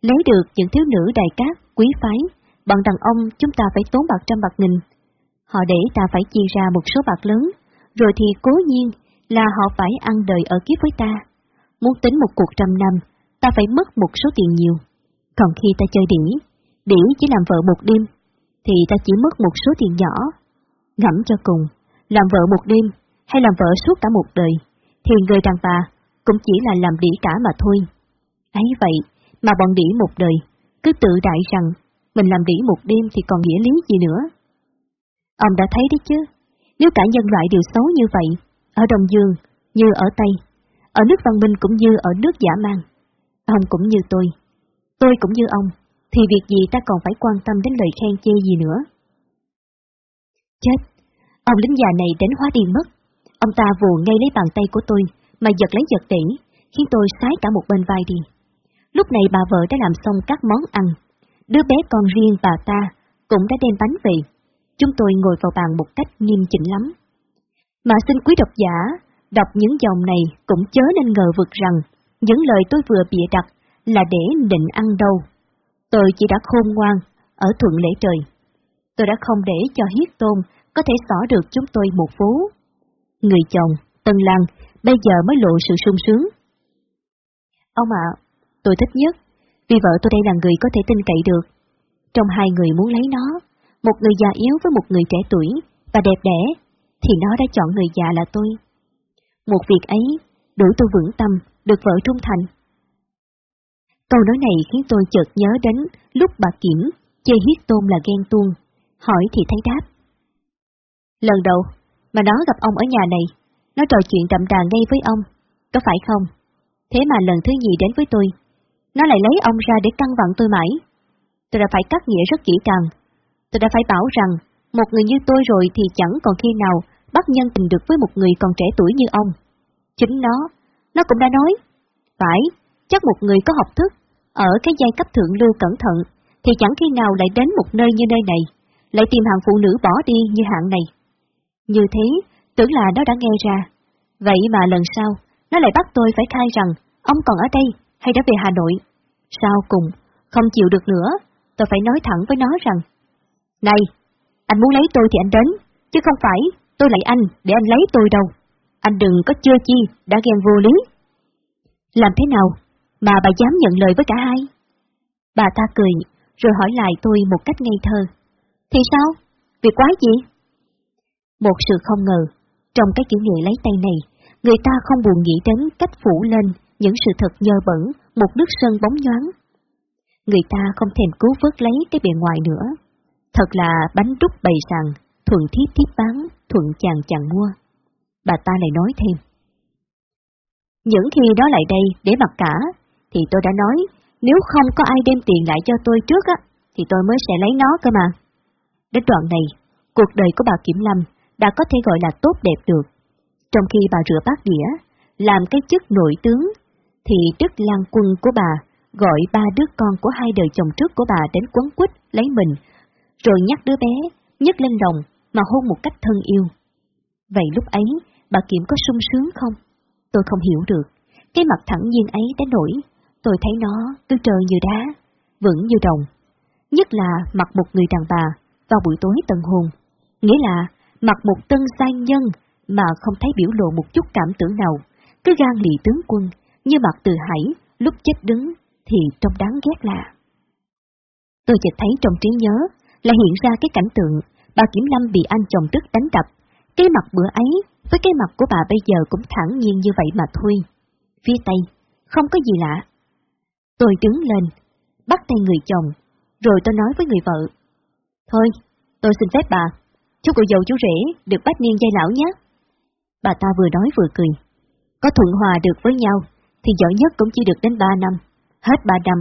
lấy được những thiếu nữ đại cát, quý phái, bọn đàn ông chúng ta phải tốn bạc trăm bạc nghìn. Họ để ta phải chia ra một số bạc lớn, rồi thì cố nhiên là họ phải ăn đời ở kiếp với ta. Muốn tính một cuộc trăm năm, ta phải mất một số tiền nhiều. Còn khi ta chơi đỉ, đỉ chỉ làm vợ một đêm, thì ta chỉ mất một số tiền nhỏ. Ngẫm cho cùng, làm vợ một đêm hay làm vợ suốt cả một đời, thì người đàn bà cũng chỉ là làm đĩ cả mà thôi. Ấy vậy, mà bọn đĩ một đời, cứ tự đại rằng mình làm đĩ một đêm thì còn nghĩa lý gì nữa. Ông đã thấy đấy chứ, nếu cả nhân loại đều xấu như vậy, ở Đông Dương, như ở Tây, ở nước văn minh cũng như ở nước giả mang, ông cũng như tôi, tôi cũng như ông, thì việc gì ta còn phải quan tâm đến lời khen chê gì nữa. Chết, ông lính già này đến hóa điên mất, ông ta vù ngay lấy bàn tay của tôi, mà giật lấy giật tỉ, khiến tôi sái cả một bên vai đi. Lúc này bà vợ đã làm xong các món ăn, đứa bé con riêng bà ta cũng đã đem bánh về. Chúng tôi ngồi vào bàn một cách nghiêm chỉnh lắm. Mà xin quý độc giả, đọc những dòng này cũng chớ nên ngờ vực rằng những lời tôi vừa bịa đặt là để định ăn đâu. Tôi chỉ đã khôn ngoan, ở thuận lễ trời. Tôi đã không để cho hiết tôn có thể xỏ được chúng tôi một phố. Người chồng, Tân Lan, bây giờ mới lộ sự sung sướng. Ông ạ, tôi thích nhất, vì vợ tôi đây là người có thể tin cậy được. Trong hai người muốn lấy nó, một người già yếu với một người trẻ tuổi và đẹp đẽ, thì nó đã chọn người già là tôi. Một việc ấy đủ tôi vững tâm, được vợ trung thành. Câu nói này khiến tôi chợt nhớ đến lúc bà Kiểm chơi huyết tôn là ghen tuông, hỏi thì thấy đáp. Lần đầu mà nó gặp ông ở nhà này, nó trò chuyện đậm đà ngay với ông, có phải không? Thế mà lần thứ nhì đến với tôi, nó lại lấy ông ra để căng vặn tôi mãi. Tôi đã phải cắt nghĩa rất kỹ càng. Tôi đã phải bảo rằng, một người như tôi rồi thì chẳng còn khi nào bắt nhân tình được với một người còn trẻ tuổi như ông. Chính nó, nó cũng đã nói, phải, chắc một người có học thức, ở cái giai cấp thượng lưu cẩn thận, thì chẳng khi nào lại đến một nơi như nơi này, lại tìm hàng phụ nữ bỏ đi như hạng này. Như thế, tưởng là nó đã nghe ra. Vậy mà lần sau, nó lại bắt tôi phải khai rằng ông còn ở đây hay đã về Hà Nội. Sau cùng, không chịu được nữa, tôi phải nói thẳng với nó rằng Này, anh muốn lấy tôi thì anh đến, chứ không phải tôi lại anh để anh lấy tôi đâu. Anh đừng có chưa chi, đã ghen vô lý. Làm thế nào mà bà dám nhận lời với cả hai? Bà ta cười, rồi hỏi lại tôi một cách ngây thơ. Thì sao? Việc quái gì? Một sự không ngờ, trong cái kiểu người lấy tay này, người ta không buồn nghĩ đến cách phủ lên những sự thật nhơ bẩn, một nước sơn bóng nhoáng. Người ta không thèm cứu vớt lấy cái bề ngoài nữa. Thật là bánh đúc bày sàn, thuận thiết thiết bán, thuận chàng chàng mua. Bà ta lại nói thêm. Những khi đó lại đây để mặc cả, thì tôi đã nói, nếu không có ai đem tiền lại cho tôi trước á, thì tôi mới sẽ lấy nó cơ mà. Đến đoạn này, cuộc đời của bà Kiểm Lâm đã có thể gọi là tốt đẹp được. Trong khi bà rửa bát đĩa, làm cái chức nội tướng, thì Đức Lan Quân của bà gọi ba đứa con của hai đời chồng trước của bà đến quấn quýt lấy mình, rồi nhắc đứa bé, nhấc lên lòng mà hôn một cách thân yêu. Vậy lúc ấy, bà Kiểm có sung sướng không? Tôi không hiểu được. Cái mặt thẳng nhiên ấy đến nổi, tôi thấy nó cứ trơn như đá, vững như đồng. Nhất là mặc một người đàn bà vào buổi tối tân hôn. Nghĩa là mặc một tân sang nhân mà không thấy biểu lộ một chút cảm tưởng nào, cứ gan lì tướng quân, như mặt từ hải, lúc chết đứng, thì trông đáng ghét lạ. Tôi chợt thấy trong trí nhớ là hiện ra cái cảnh tượng bà Kiểm Lâm bị anh chồng tức đánh đập. Cái mặt bữa ấy với cái mặt của bà bây giờ cũng thẳng nhiên như vậy mà thôi. Phía Tây, không có gì lạ. Tôi đứng lên, bắt tay người chồng, rồi tôi nói với người vợ. Thôi, tôi xin phép bà, chú cụ dâu chú rể được bách niên dây lão nhé. Bà ta vừa nói vừa cười. Có thuận hòa được với nhau, thì giỏi nhất cũng chỉ được đến ba năm. Hết ba năm,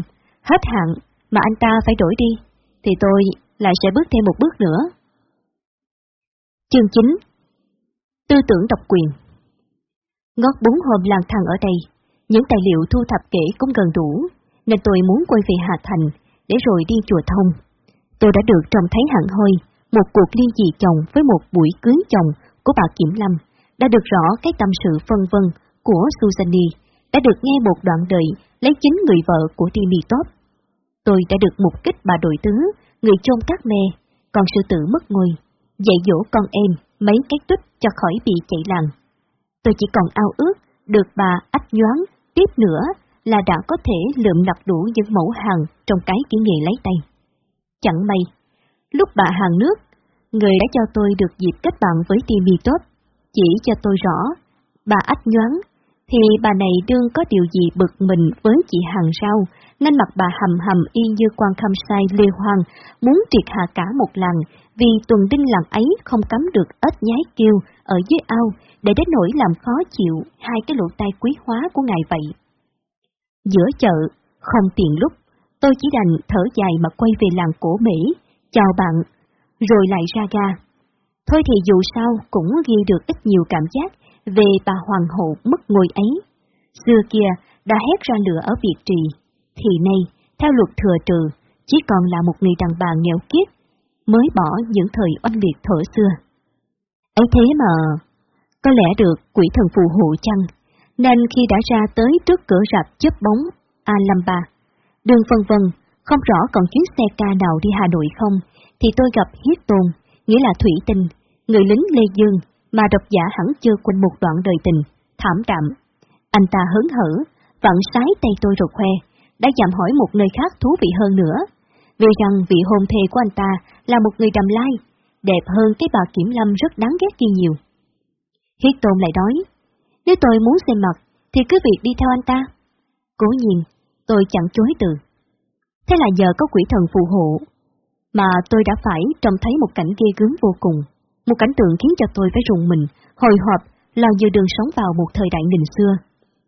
hết hạn mà anh ta phải đổi đi, thì tôi lại sẽ bước thêm một bước nữa. Chương 9 Tư tưởng độc quyền Ngót bốn hôm lang thang ở đây, những tài liệu thu thập kể cũng gần đủ, nên tôi muốn quay về Hà Thành để rồi đi chùa thông. Tôi đã được trông thấy hẳn hoi một cuộc ly dị chồng với một buổi cưới chồng của bà Kiểm Lâm, đã được rõ cái tâm sự phân vân của Susanny, đã được nghe một đoạn đời lấy chính người vợ của Timmy Top. Tôi đã được mục kích bà đội tứ, người chôn các mê, còn sư tử mất ngôi, dạy dỗ con em mấy cái tích cho khỏi bị chạy làng. Tôi chỉ còn ao ước được bà ách nhoáng tiếp nữa là đã có thể lượm lặt đủ những mẫu hàng trong cái kỹ nghệ lấy tay. Chẳng may, lúc bà hàng nước, người đã cho tôi được dịp kết bạn với Timmy tốt, chỉ cho tôi rõ, bà ách nhoáng, thì bà này đương có điều gì bực mình với chị hàng rau, nên mặt bà hầm hầm y như quan khâm sai lê hoang, muốn triệt hạ cả một làng, vì tuần đinh làng ấy không cấm được ếch nhái kêu ở dưới ao, để đến nỗi làm khó chịu hai cái lỗ tai quý hóa của ngài vậy. Giữa chợ, không tiền lúc, tôi chỉ đành thở dài mà quay về làng cổ Mỹ, chào bạn, rồi lại ra ga. Thôi thì dù sao cũng ghi được ít nhiều cảm giác về bà hoàng hậu mất ngôi ấy. Xưa kia đã hét ra lửa ở Việt Trì, thì nay, theo luật thừa trừ, chỉ còn là một người đàn bà nghèo kiết, mới bỏ những thời oanh liệt thở xưa. ấy thế mà, có lẽ được quỷ thần phù hộ chăng, nên khi đã ra tới trước cửa rạp chớp bóng A53, đường vân vân, không rõ còn chuyến xe ca nào đi Hà Nội không, thì tôi gặp Hiết Tôn, nghĩa là Thủy Tinh, người lính Lê Dương, mà độc giả hẳn chưa quên một đoạn đời tình, thảm đạm. Anh ta hớn hở, vặn sái tay tôi rồi khoe, đã dạm hỏi một nơi khác thú vị hơn nữa, vì rằng vị hôn thê của anh ta là một người đầm lai, đẹp hơn cái bà Kiểm Lâm rất đáng ghét kia nhiều. Hiết Tôn lại nói, nếu tôi muốn xem mặt, thì cứ việc đi theo anh ta. Cố nhiên, tôi chẳng chối từ. Thế là giờ có quỷ thần phù hộ, mà tôi đã phải trông thấy một cảnh ghê gớm vô cùng. Một cảnh tượng khiến cho tôi phải rùng mình, hồi hộp, lo như đường sống vào một thời đại nghìn xưa.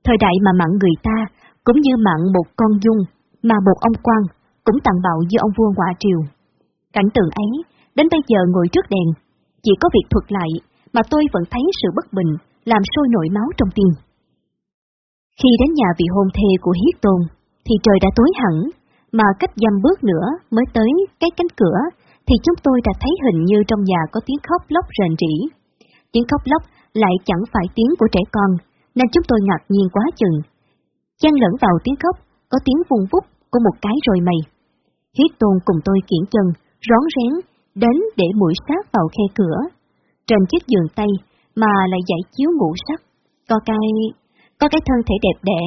Thời đại mà mặn người ta, cũng như mặn một con dung, mà một ông quan, cũng tàn bạo như ông vua ngoại triều. Cảnh tượng ấy, đến bây giờ ngồi trước đèn, chỉ có việc thuật lại, mà tôi vẫn thấy sự bất bình, làm sôi nổi máu trong tim. Khi đến nhà vị hôn thê của Hiết Tôn, thì trời đã tối hẳn, mà cách dăm bước nữa mới tới cái cánh cửa, thì chúng tôi đã thấy hình như trong nhà có tiếng khóc lóc rền rỉ. Tiếng khóc lóc lại chẳng phải tiếng của trẻ con, nên chúng tôi ngạc nhiên quá chừng. Chen lẫn vào tiếng khóc, có tiếng vùng vút của một cái rồi mày. Hiết tôn cùng tôi kiển chân, rón rén, đến để mũi sát vào khe cửa. Trên chiếc giường tây mà lại giải chiếu ngủ sắc, có cái... có cái thân thể đẹp đẽ,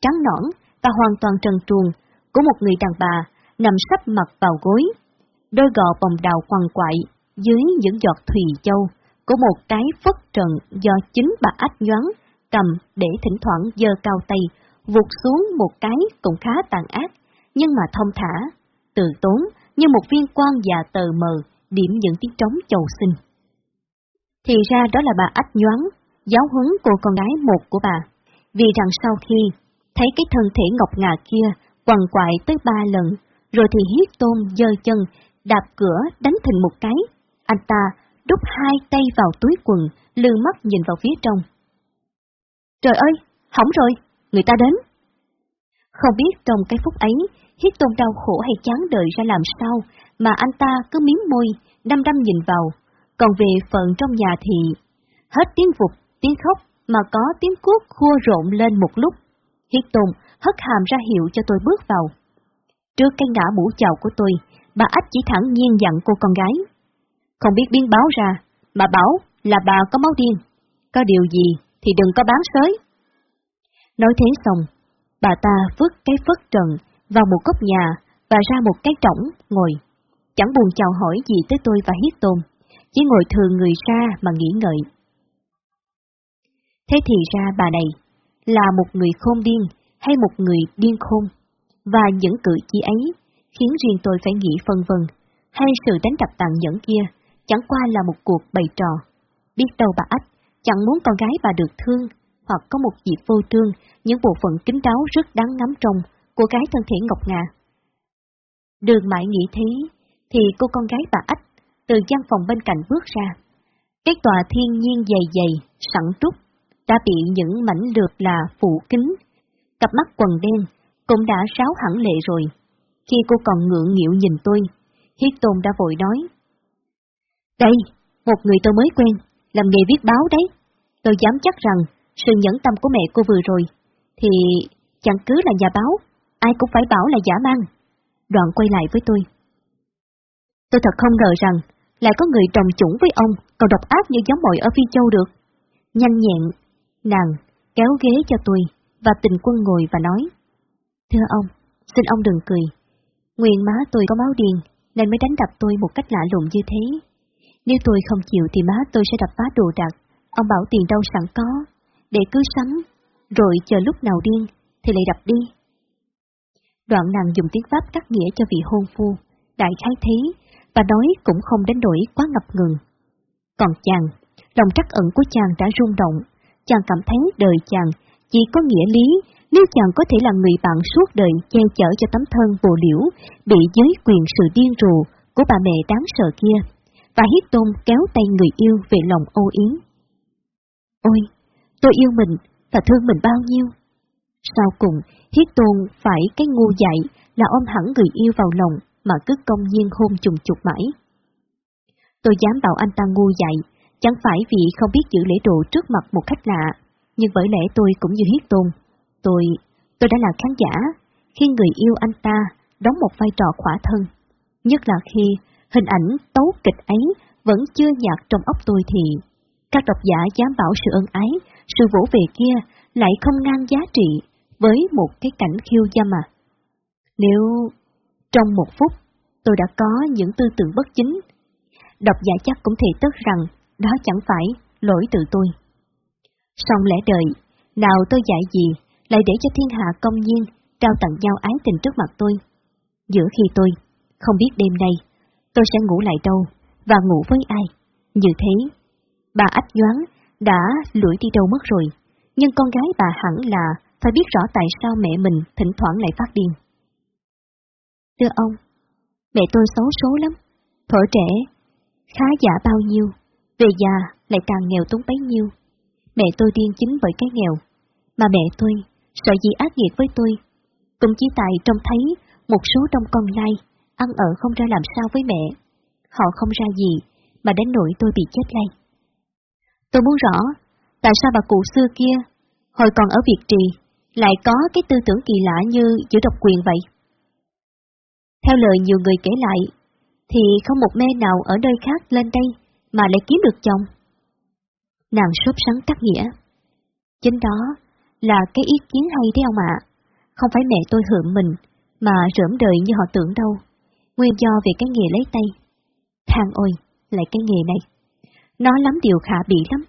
trắng nõn và hoàn toàn trần truồng của một người đàn bà nằm sắp mặt vào gối. Đôi gò bồng đào quằn quại dưới những giọt thùy châu của một cái phất trần do chính bà ách nhoáng cầm để thỉnh thoảng giơ cao tay, vụt xuống một cái cũng khá tàn ác, nhưng mà thông thả, từ tốn như một viên quan già tờ mờ, điểm những tiếng trống chầu sinh. Thì ra đó là bà ách nhoáng, giáo huấn cô con gái một của bà, vì rằng sau khi thấy cái thân thể ngọc ngà kia quằn quại tới ba lần, rồi thì hiết tôn giơ chân, đạp cửa đánh thình một cái. Anh ta đút hai tay vào túi quần, lương mắt nhìn vào phía trong. Trời ơi, hỏng rồi, người ta đến. Không biết trong cái phút ấy, hiết tôn đau khổ hay chán đời ra làm sao, mà anh ta cứ miếng môi, đăm đăm nhìn vào. Còn về phần trong nhà thì, hết tiếng vụt, tiếng khóc, mà có tiếng cuốc khua rộn lên một lúc. Hiết tùng hất hàm ra hiệu cho tôi bước vào. Trước cái ngã mũ chào của tôi, bà ách chỉ thẳng nhiên dặn cô con gái. Không biết biến báo ra, mà bảo là bà có máu điên. Có điều gì thì đừng có bán sới. Nói thế xong, bà ta vứt cái phất trần vào một góc nhà và ra một cái trỏng ngồi. Chẳng buồn chào hỏi gì tới tôi và hiết tôn, chỉ ngồi thường người ra mà nghĩ ngợi. Thế thì ra bà này là một người khôn điên hay một người điên khôn, và những cử chỉ ấy khiến riêng tôi phải nghĩ phân vân, hay sự đánh đập tàn nhẫn kia chẳng qua là một cuộc bày trò. Biết đâu bà ách chẳng muốn con gái bà được thương, hoặc có một dịp vô trương, những bộ phận kính đáo rất đáng ngắm trong của cái thân thể ngọc ngà. Đường mãi nghĩ thế, thì cô con gái bà ách từ gian phòng bên cạnh bước ra. Cái tòa thiên nhiên dày dày, sẵn trúc, đã bị những mảnh lược là phủ kính. Cặp mắt quần đen cũng đã ráo hẳn lệ rồi. Khi cô còn ngượng nghịu nhìn tôi, Hiết Tôn đã vội nói. Đây, một người tôi mới quen, làm nghề viết báo đấy. Tôi dám chắc rằng sự nhẫn tâm của mẹ cô vừa rồi, thì chẳng cứ là nhà báo, ai cũng phải bảo là giả mang. Đoạn quay lại với tôi. Tôi thật không ngờ rằng lại có người đồng chủng với ông còn độc ác như giống mồi ở Phi Châu được. Nhanh nhẹn, nàng kéo ghế cho tôi và tình quân ngồi và nói. Thưa ông, xin ông đừng cười. Nguyên má tôi có máu điên nên mới đánh đập tôi một cách lạ lùng như thế. Nếu tôi không chịu thì má tôi sẽ đập phá đồ đạc. Ông bảo tiền đâu sẵn có, để cứ sắm, rồi chờ lúc nào điên thì lại đập đi. Đoạn nàng dùng tiếng Pháp cắt nghĩa cho vị hôn phu, đại khái thế, và nói cũng không đến nỗi quá ngập ngừng. Còn chàng, lòng trắc ẩn của chàng đã rung động, chàng cảm thấy đời chàng chỉ có nghĩa lý nếu chàng có thể là người bạn suốt đời che chở cho tấm thân bồ liễu, bị giới quyền sự điên rồ của bà mẹ đáng sợ kia, và hiếp tôn kéo tay người yêu về lòng ô yến. Ôi, tôi yêu mình và thương mình bao nhiêu. Sau cùng, hiết tôn phải cái ngu dại là ôm hẳn người yêu vào lòng mà cứ công nhiên hôn trùng chục mãi. Tôi dám bảo anh ta ngu dại, chẳng phải vì không biết giữ lễ độ trước mặt một khách lạ, nhưng bởi lẽ tôi cũng như hiết tôn. Tôi, tôi đã là khán giả, khi người yêu anh ta đóng một vai trò khỏa thân. Nhất là khi hình ảnh tấu kịch ấy vẫn chưa nhạt trong óc tôi thì các độc giả dám bảo sự ân ái, sự vỗ về kia lại không ngang giá trị với một cái cảnh khiêu dâm à. Nếu trong một phút tôi đã có những tư tưởng bất chính, độc giả chắc cũng thể tất rằng đó chẳng phải lỗi từ tôi. Song lẽ đời, nào tôi dạy gì, lại để cho thiên hạ công nhiên trao tặng nhau ái tình trước mặt tôi. Giữa khi tôi, không biết đêm nay, tôi sẽ ngủ lại đâu, và ngủ với ai. Như thế, bà ách doán đã lủi đi đâu mất rồi, nhưng con gái bà hẳn là phải biết rõ tại sao mẹ mình thỉnh thoảng lại phát điên. Thưa ông, mẹ tôi xấu số lắm, thuở trẻ, khá giả bao nhiêu, về già lại càng nghèo túng bấy nhiêu. Mẹ tôi điên chính bởi cái nghèo, mà mẹ tôi sợ gì ác nghiệt với tôi. Cũng chỉ tại trông thấy một số trong con lai ăn ở không ra làm sao với mẹ. Họ không ra gì, mà đến nỗi tôi bị chết lây. Tôi muốn rõ, tại sao bà cụ xưa kia, hồi còn ở Việt Trì, lại có cái tư tưởng kỳ lạ như giữ độc quyền vậy? Theo lời nhiều người kể lại, thì không một mê nào ở nơi khác lên đây mà lại kiếm được chồng. Nàng sốt sắng cắt nghĩa. Chính đó là cái ý kiến hay đấy ông ạ. Không phải mẹ tôi hưởng mình, mà rỡm đời như họ tưởng đâu. Nguyên do về cái nghề lấy tay. Thang ôi, lại cái nghề này. Nó lắm điều khả bị lắm.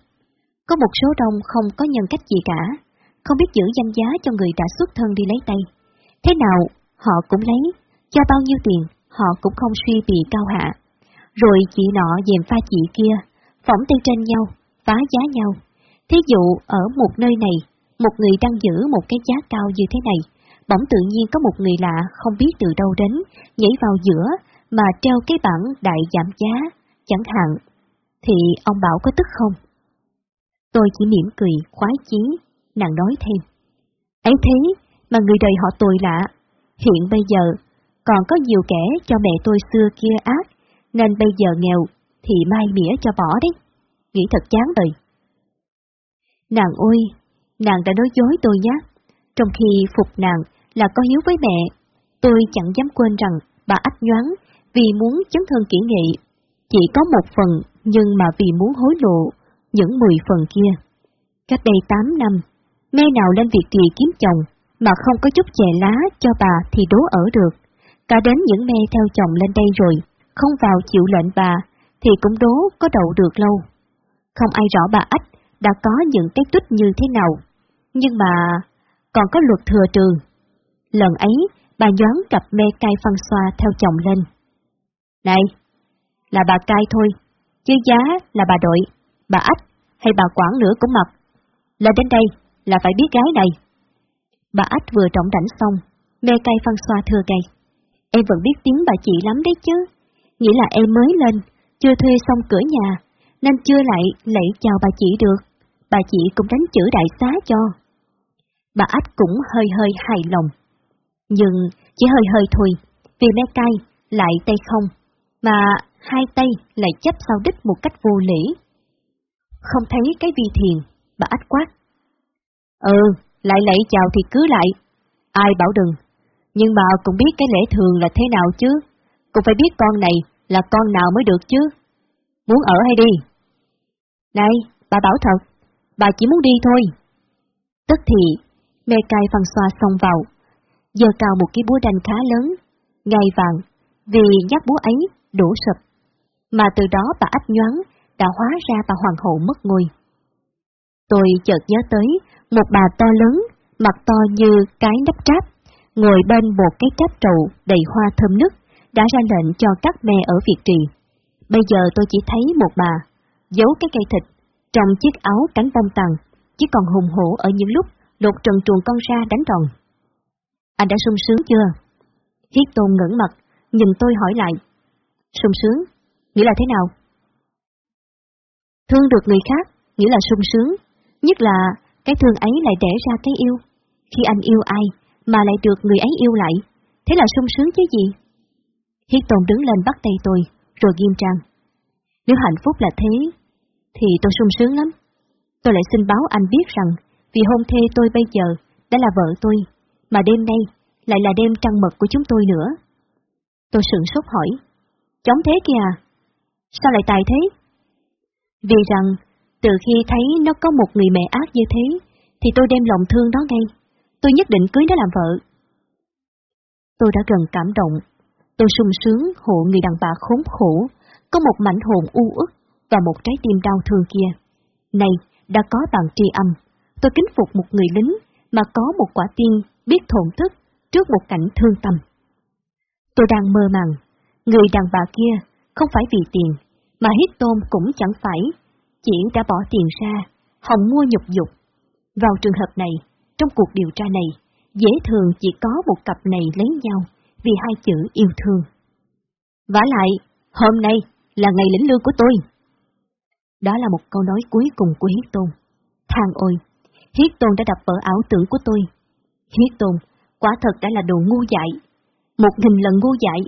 Có một số đông không có nhân cách gì cả, không biết giữ danh giá cho người đã xuất thân đi lấy tay. Thế nào, họ cũng lấy, cho bao nhiêu tiền, họ cũng không suy bị cao hạ. Rồi chị nọ dèm pha chị kia, phỏng tay trên nhau, phá giá nhau. Thí dụ ở một nơi này, một người đang giữ một cái giá cao như thế này, bỗng tự nhiên có một người lạ không biết từ đâu đến, nhảy vào giữa mà treo cái bảng đại giảm giá, chẳng hạn, thì ông bảo có tức không? Tôi chỉ mỉm cười, khoái chí, nàng nói thêm. Ấy thế mà người đời họ tồi lạ, hiện bây giờ còn có nhiều kẻ cho mẹ tôi xưa kia ác, nên bây giờ nghèo thì mai mỉa cho bỏ đấy. Nghĩ thật chán đời. Nàng ơi, nàng đã nói dối tôi nhé. Trong khi phục nàng là có hiếu với mẹ, tôi chẳng dám quên rằng bà ách nhoáng vì muốn chấn thân kỹ nghị. Chỉ có một phần nhưng mà vì muốn hối lộ những mười phần kia. Cách đây tám năm, mê nào lên việc kỳ kiếm chồng mà không có chút chè lá cho bà thì đố ở được đã đến những me theo chồng lên đây rồi, không vào chịu lệnh bà, thì cũng đố có đậu được lâu. Không ai rõ bà ách đã có những cái tích như thế nào, nhưng mà còn có luật thừa trường. Lần ấy, bà nhoáng cặp mê cai phân xoa theo chồng lên. Này, là bà cai thôi, chứ giá là bà đội, bà ách hay bà quản nữa cũng mặc. Lên đến đây là phải biết gái này. Bà ách vừa trọng đảnh xong, mê cai phân xoa thừa gầy. Em vẫn biết tiếng bà chị lắm đấy chứ. Nghĩa là em mới lên, chưa thuê xong cửa nhà, nên chưa lại lạy chào bà chị được. Bà chị cũng đánh chữ đại xá cho. Bà ách cũng hơi hơi hài lòng. Nhưng chỉ hơi hơi thôi, vì mé tay lại tay không, mà hai tay lại chấp sau đích một cách vô lý. Không thấy cái vi thiền, bà ách quát. Ừ, lại lạy chào thì cứ lại. Ai bảo đừng, nhưng bà cũng biết cái lễ thường là thế nào chứ. Cũng phải biết con này là con nào mới được chứ. Muốn ở hay đi? Này, bà bảo thật, bà chỉ muốn đi thôi. Tức thì, mê cai phân xoa xông vào, giờ cao một cái búa đanh khá lớn, ngay vàng, vì nhát búa ấy đổ sập. Mà từ đó bà ách nhoáng đã hóa ra bà hoàng hậu mất ngôi. Tôi chợt nhớ tới một bà to lớn, mặt to như cái nắp tráp, ngồi bên một cái tráp trầu đầy hoa thơm nức, đã ra lệnh cho các mẹ ở Việt Trì. Bây giờ tôi chỉ thấy một bà, giấu cái cây thịt, trong chiếc áo cánh bông tầng, chỉ còn hùng hổ ở những lúc lột trần truồng con ra đánh đòn. Anh đã sung sướng chưa? Hiết tôn ngẩng mặt, nhìn tôi hỏi lại. Sung sướng? Nghĩa là thế nào? Thương được người khác, nghĩa là sung sướng. Nhất là cái thương ấy lại đẻ ra cái yêu. Khi anh yêu ai, mà lại được người ấy yêu lại, thế là sung sướng chứ gì? Hiết Tôn đứng lên bắt tay tôi, rồi nghiêm trang. Nếu hạnh phúc là thế, thì tôi sung sướng lắm. Tôi lại xin báo anh biết rằng, vì hôn thê tôi bây giờ đã là vợ tôi, mà đêm nay lại là đêm trăng mật của chúng tôi nữa. Tôi sửng sốt hỏi, chống thế kìa, sao lại tài thế? Vì rằng, từ khi thấy nó có một người mẹ ác như thế, thì tôi đem lòng thương nó ngay, tôi nhất định cưới nó làm vợ. Tôi đã gần cảm động, tôi sung sướng hộ người đàn bà khốn khổ, có một mảnh hồn u ức và một trái tim đau thương kia. Này, đã có bằng tri âm, tôi kính phục một người lính mà có một quả tiên biết thổn thức trước một cảnh thương tâm. Tôi đang mơ màng, người đàn bà kia không phải vì tiền, mà hít tôm cũng chẳng phải, chỉ đã bỏ tiền ra, hòng mua nhục dục. Vào trường hợp này, trong cuộc điều tra này, dễ thường chỉ có một cặp này lấy nhau vì hai chữ yêu thương. vả lại, hôm nay là ngày lĩnh lương của tôi. Đó là một câu nói cuối cùng của Hiết Tôn. Thang ôi, Hiết Tôn đã đập vỡ ảo tưởng của tôi. Hiết Tôn, quả thật đã là đồ ngu dại. Một nghìn lần ngu dại.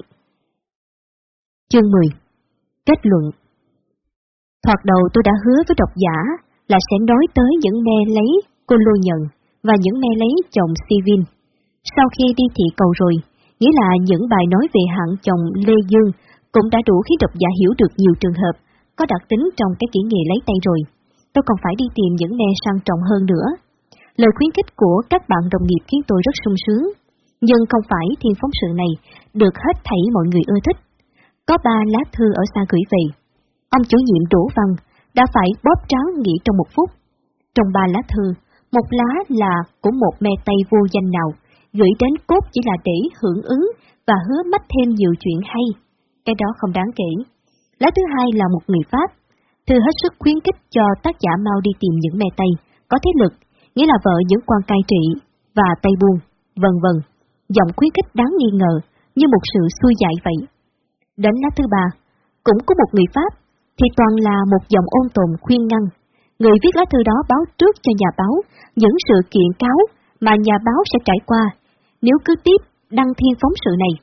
Chương 10 Kết luận Thoạt đầu tôi đã hứa với độc giả là sẽ nói tới những mê lấy cô lô nhận và những mê lấy chồng Sivin. Sau khi đi thị cầu rồi, nghĩa là những bài nói về hạng chồng Lê Dương cũng đã đủ khiến độc giả hiểu được nhiều trường hợp có đặc tính trong cái kỹ nghệ lấy tay rồi. Tôi còn phải đi tìm những mê sang trọng hơn nữa. Lời khuyến khích của các bạn đồng nghiệp khiến tôi rất sung sướng. Nhưng không phải thiên phóng sự này được hết thảy mọi người ưa thích. Có ba lá thư ở xa gửi về. Ông chủ nhiệm Đỗ Văn đã phải bóp tráo nghĩ trong một phút. Trong ba lá thư, một lá là của một me tây vô danh nào, gửi đến cốt chỉ là để hưởng ứng và hứa mách thêm nhiều chuyện hay. Cái đó không đáng kể. Lá thứ hai là một người Pháp. Thư hết sức khuyến khích cho tác giả mau đi tìm những me tây có thế lực, nghĩa là vợ những quan cai trị và tây buông, vân vân. Giọng khuyến khích đáng nghi ngờ, như một sự xui dại vậy. Đến lá thứ ba, cũng có một người Pháp, thì toàn là một dòng ôn tồn khuyên ngăn. Người viết lá thư đó báo trước cho nhà báo, những sự kiện cáo mà nhà báo sẽ trải qua nếu cứ tiếp đăng thiên phóng sự này.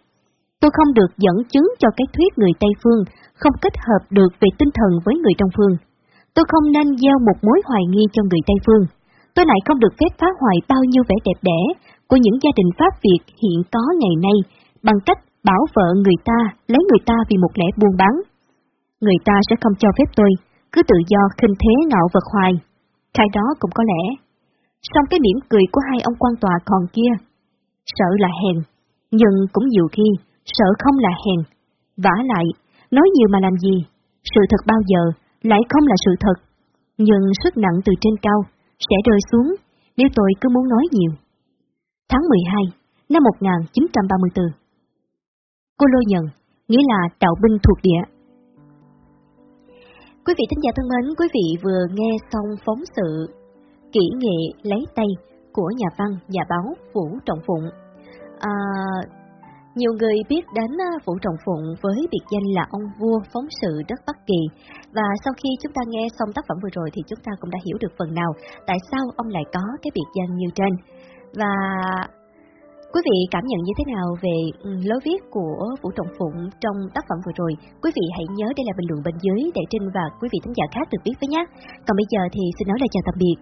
Tôi không được dẫn chứng cho cái thuyết người Tây Phương không kết hợp được về tinh thần với người Đông Phương. Tôi không nên gieo một mối hoài nghi cho người Tây Phương. Tôi lại không được phép phá hoại bao nhiêu vẻ đẹp đẽ của những gia đình Pháp Việt hiện có ngày nay bằng cách bảo vợ người ta lấy người ta vì một lẽ buôn bán. Người ta sẽ không cho phép tôi cứ tự do khinh thế ngạo vật hoài. Khai đó cũng có lẽ. Song cái mỉm cười của hai ông quan tòa còn kia. Sợ là hèn, nhưng cũng nhiều khi sợ không là hèn. vả lại, nói nhiều mà làm gì? Sự thật bao giờ lại không là sự thật. Nhưng sức nặng từ trên cao sẽ rơi xuống nếu tôi cứ muốn nói nhiều. Tháng 12 năm 1934 Cô Lô Nhận, nghĩa là đạo binh thuộc địa. Quý vị thính giả thân mến, quý vị vừa nghe xong phóng sự Kỹ nghệ lấy tay của nhà văn, nhà báo Vũ Trọng Phụng. À, nhiều người biết đến à, Vũ Trọng Phụng với biệt danh là ông vua phóng sự đất Bắc Kỳ và sau khi chúng ta nghe xong tác phẩm vừa rồi thì chúng ta cũng đã hiểu được phần nào tại sao ông lại có cái biệt danh như trên. Và Quý vị cảm nhận như thế nào về ừ, lối viết của Vũ Trọng Phụng trong tác phẩm vừa rồi? Quý vị hãy nhớ để lại bình luận bên dưới để Trinh và quý vị thính giả khác được biết với nhé. Còn bây giờ thì xin nói lời chào tạm biệt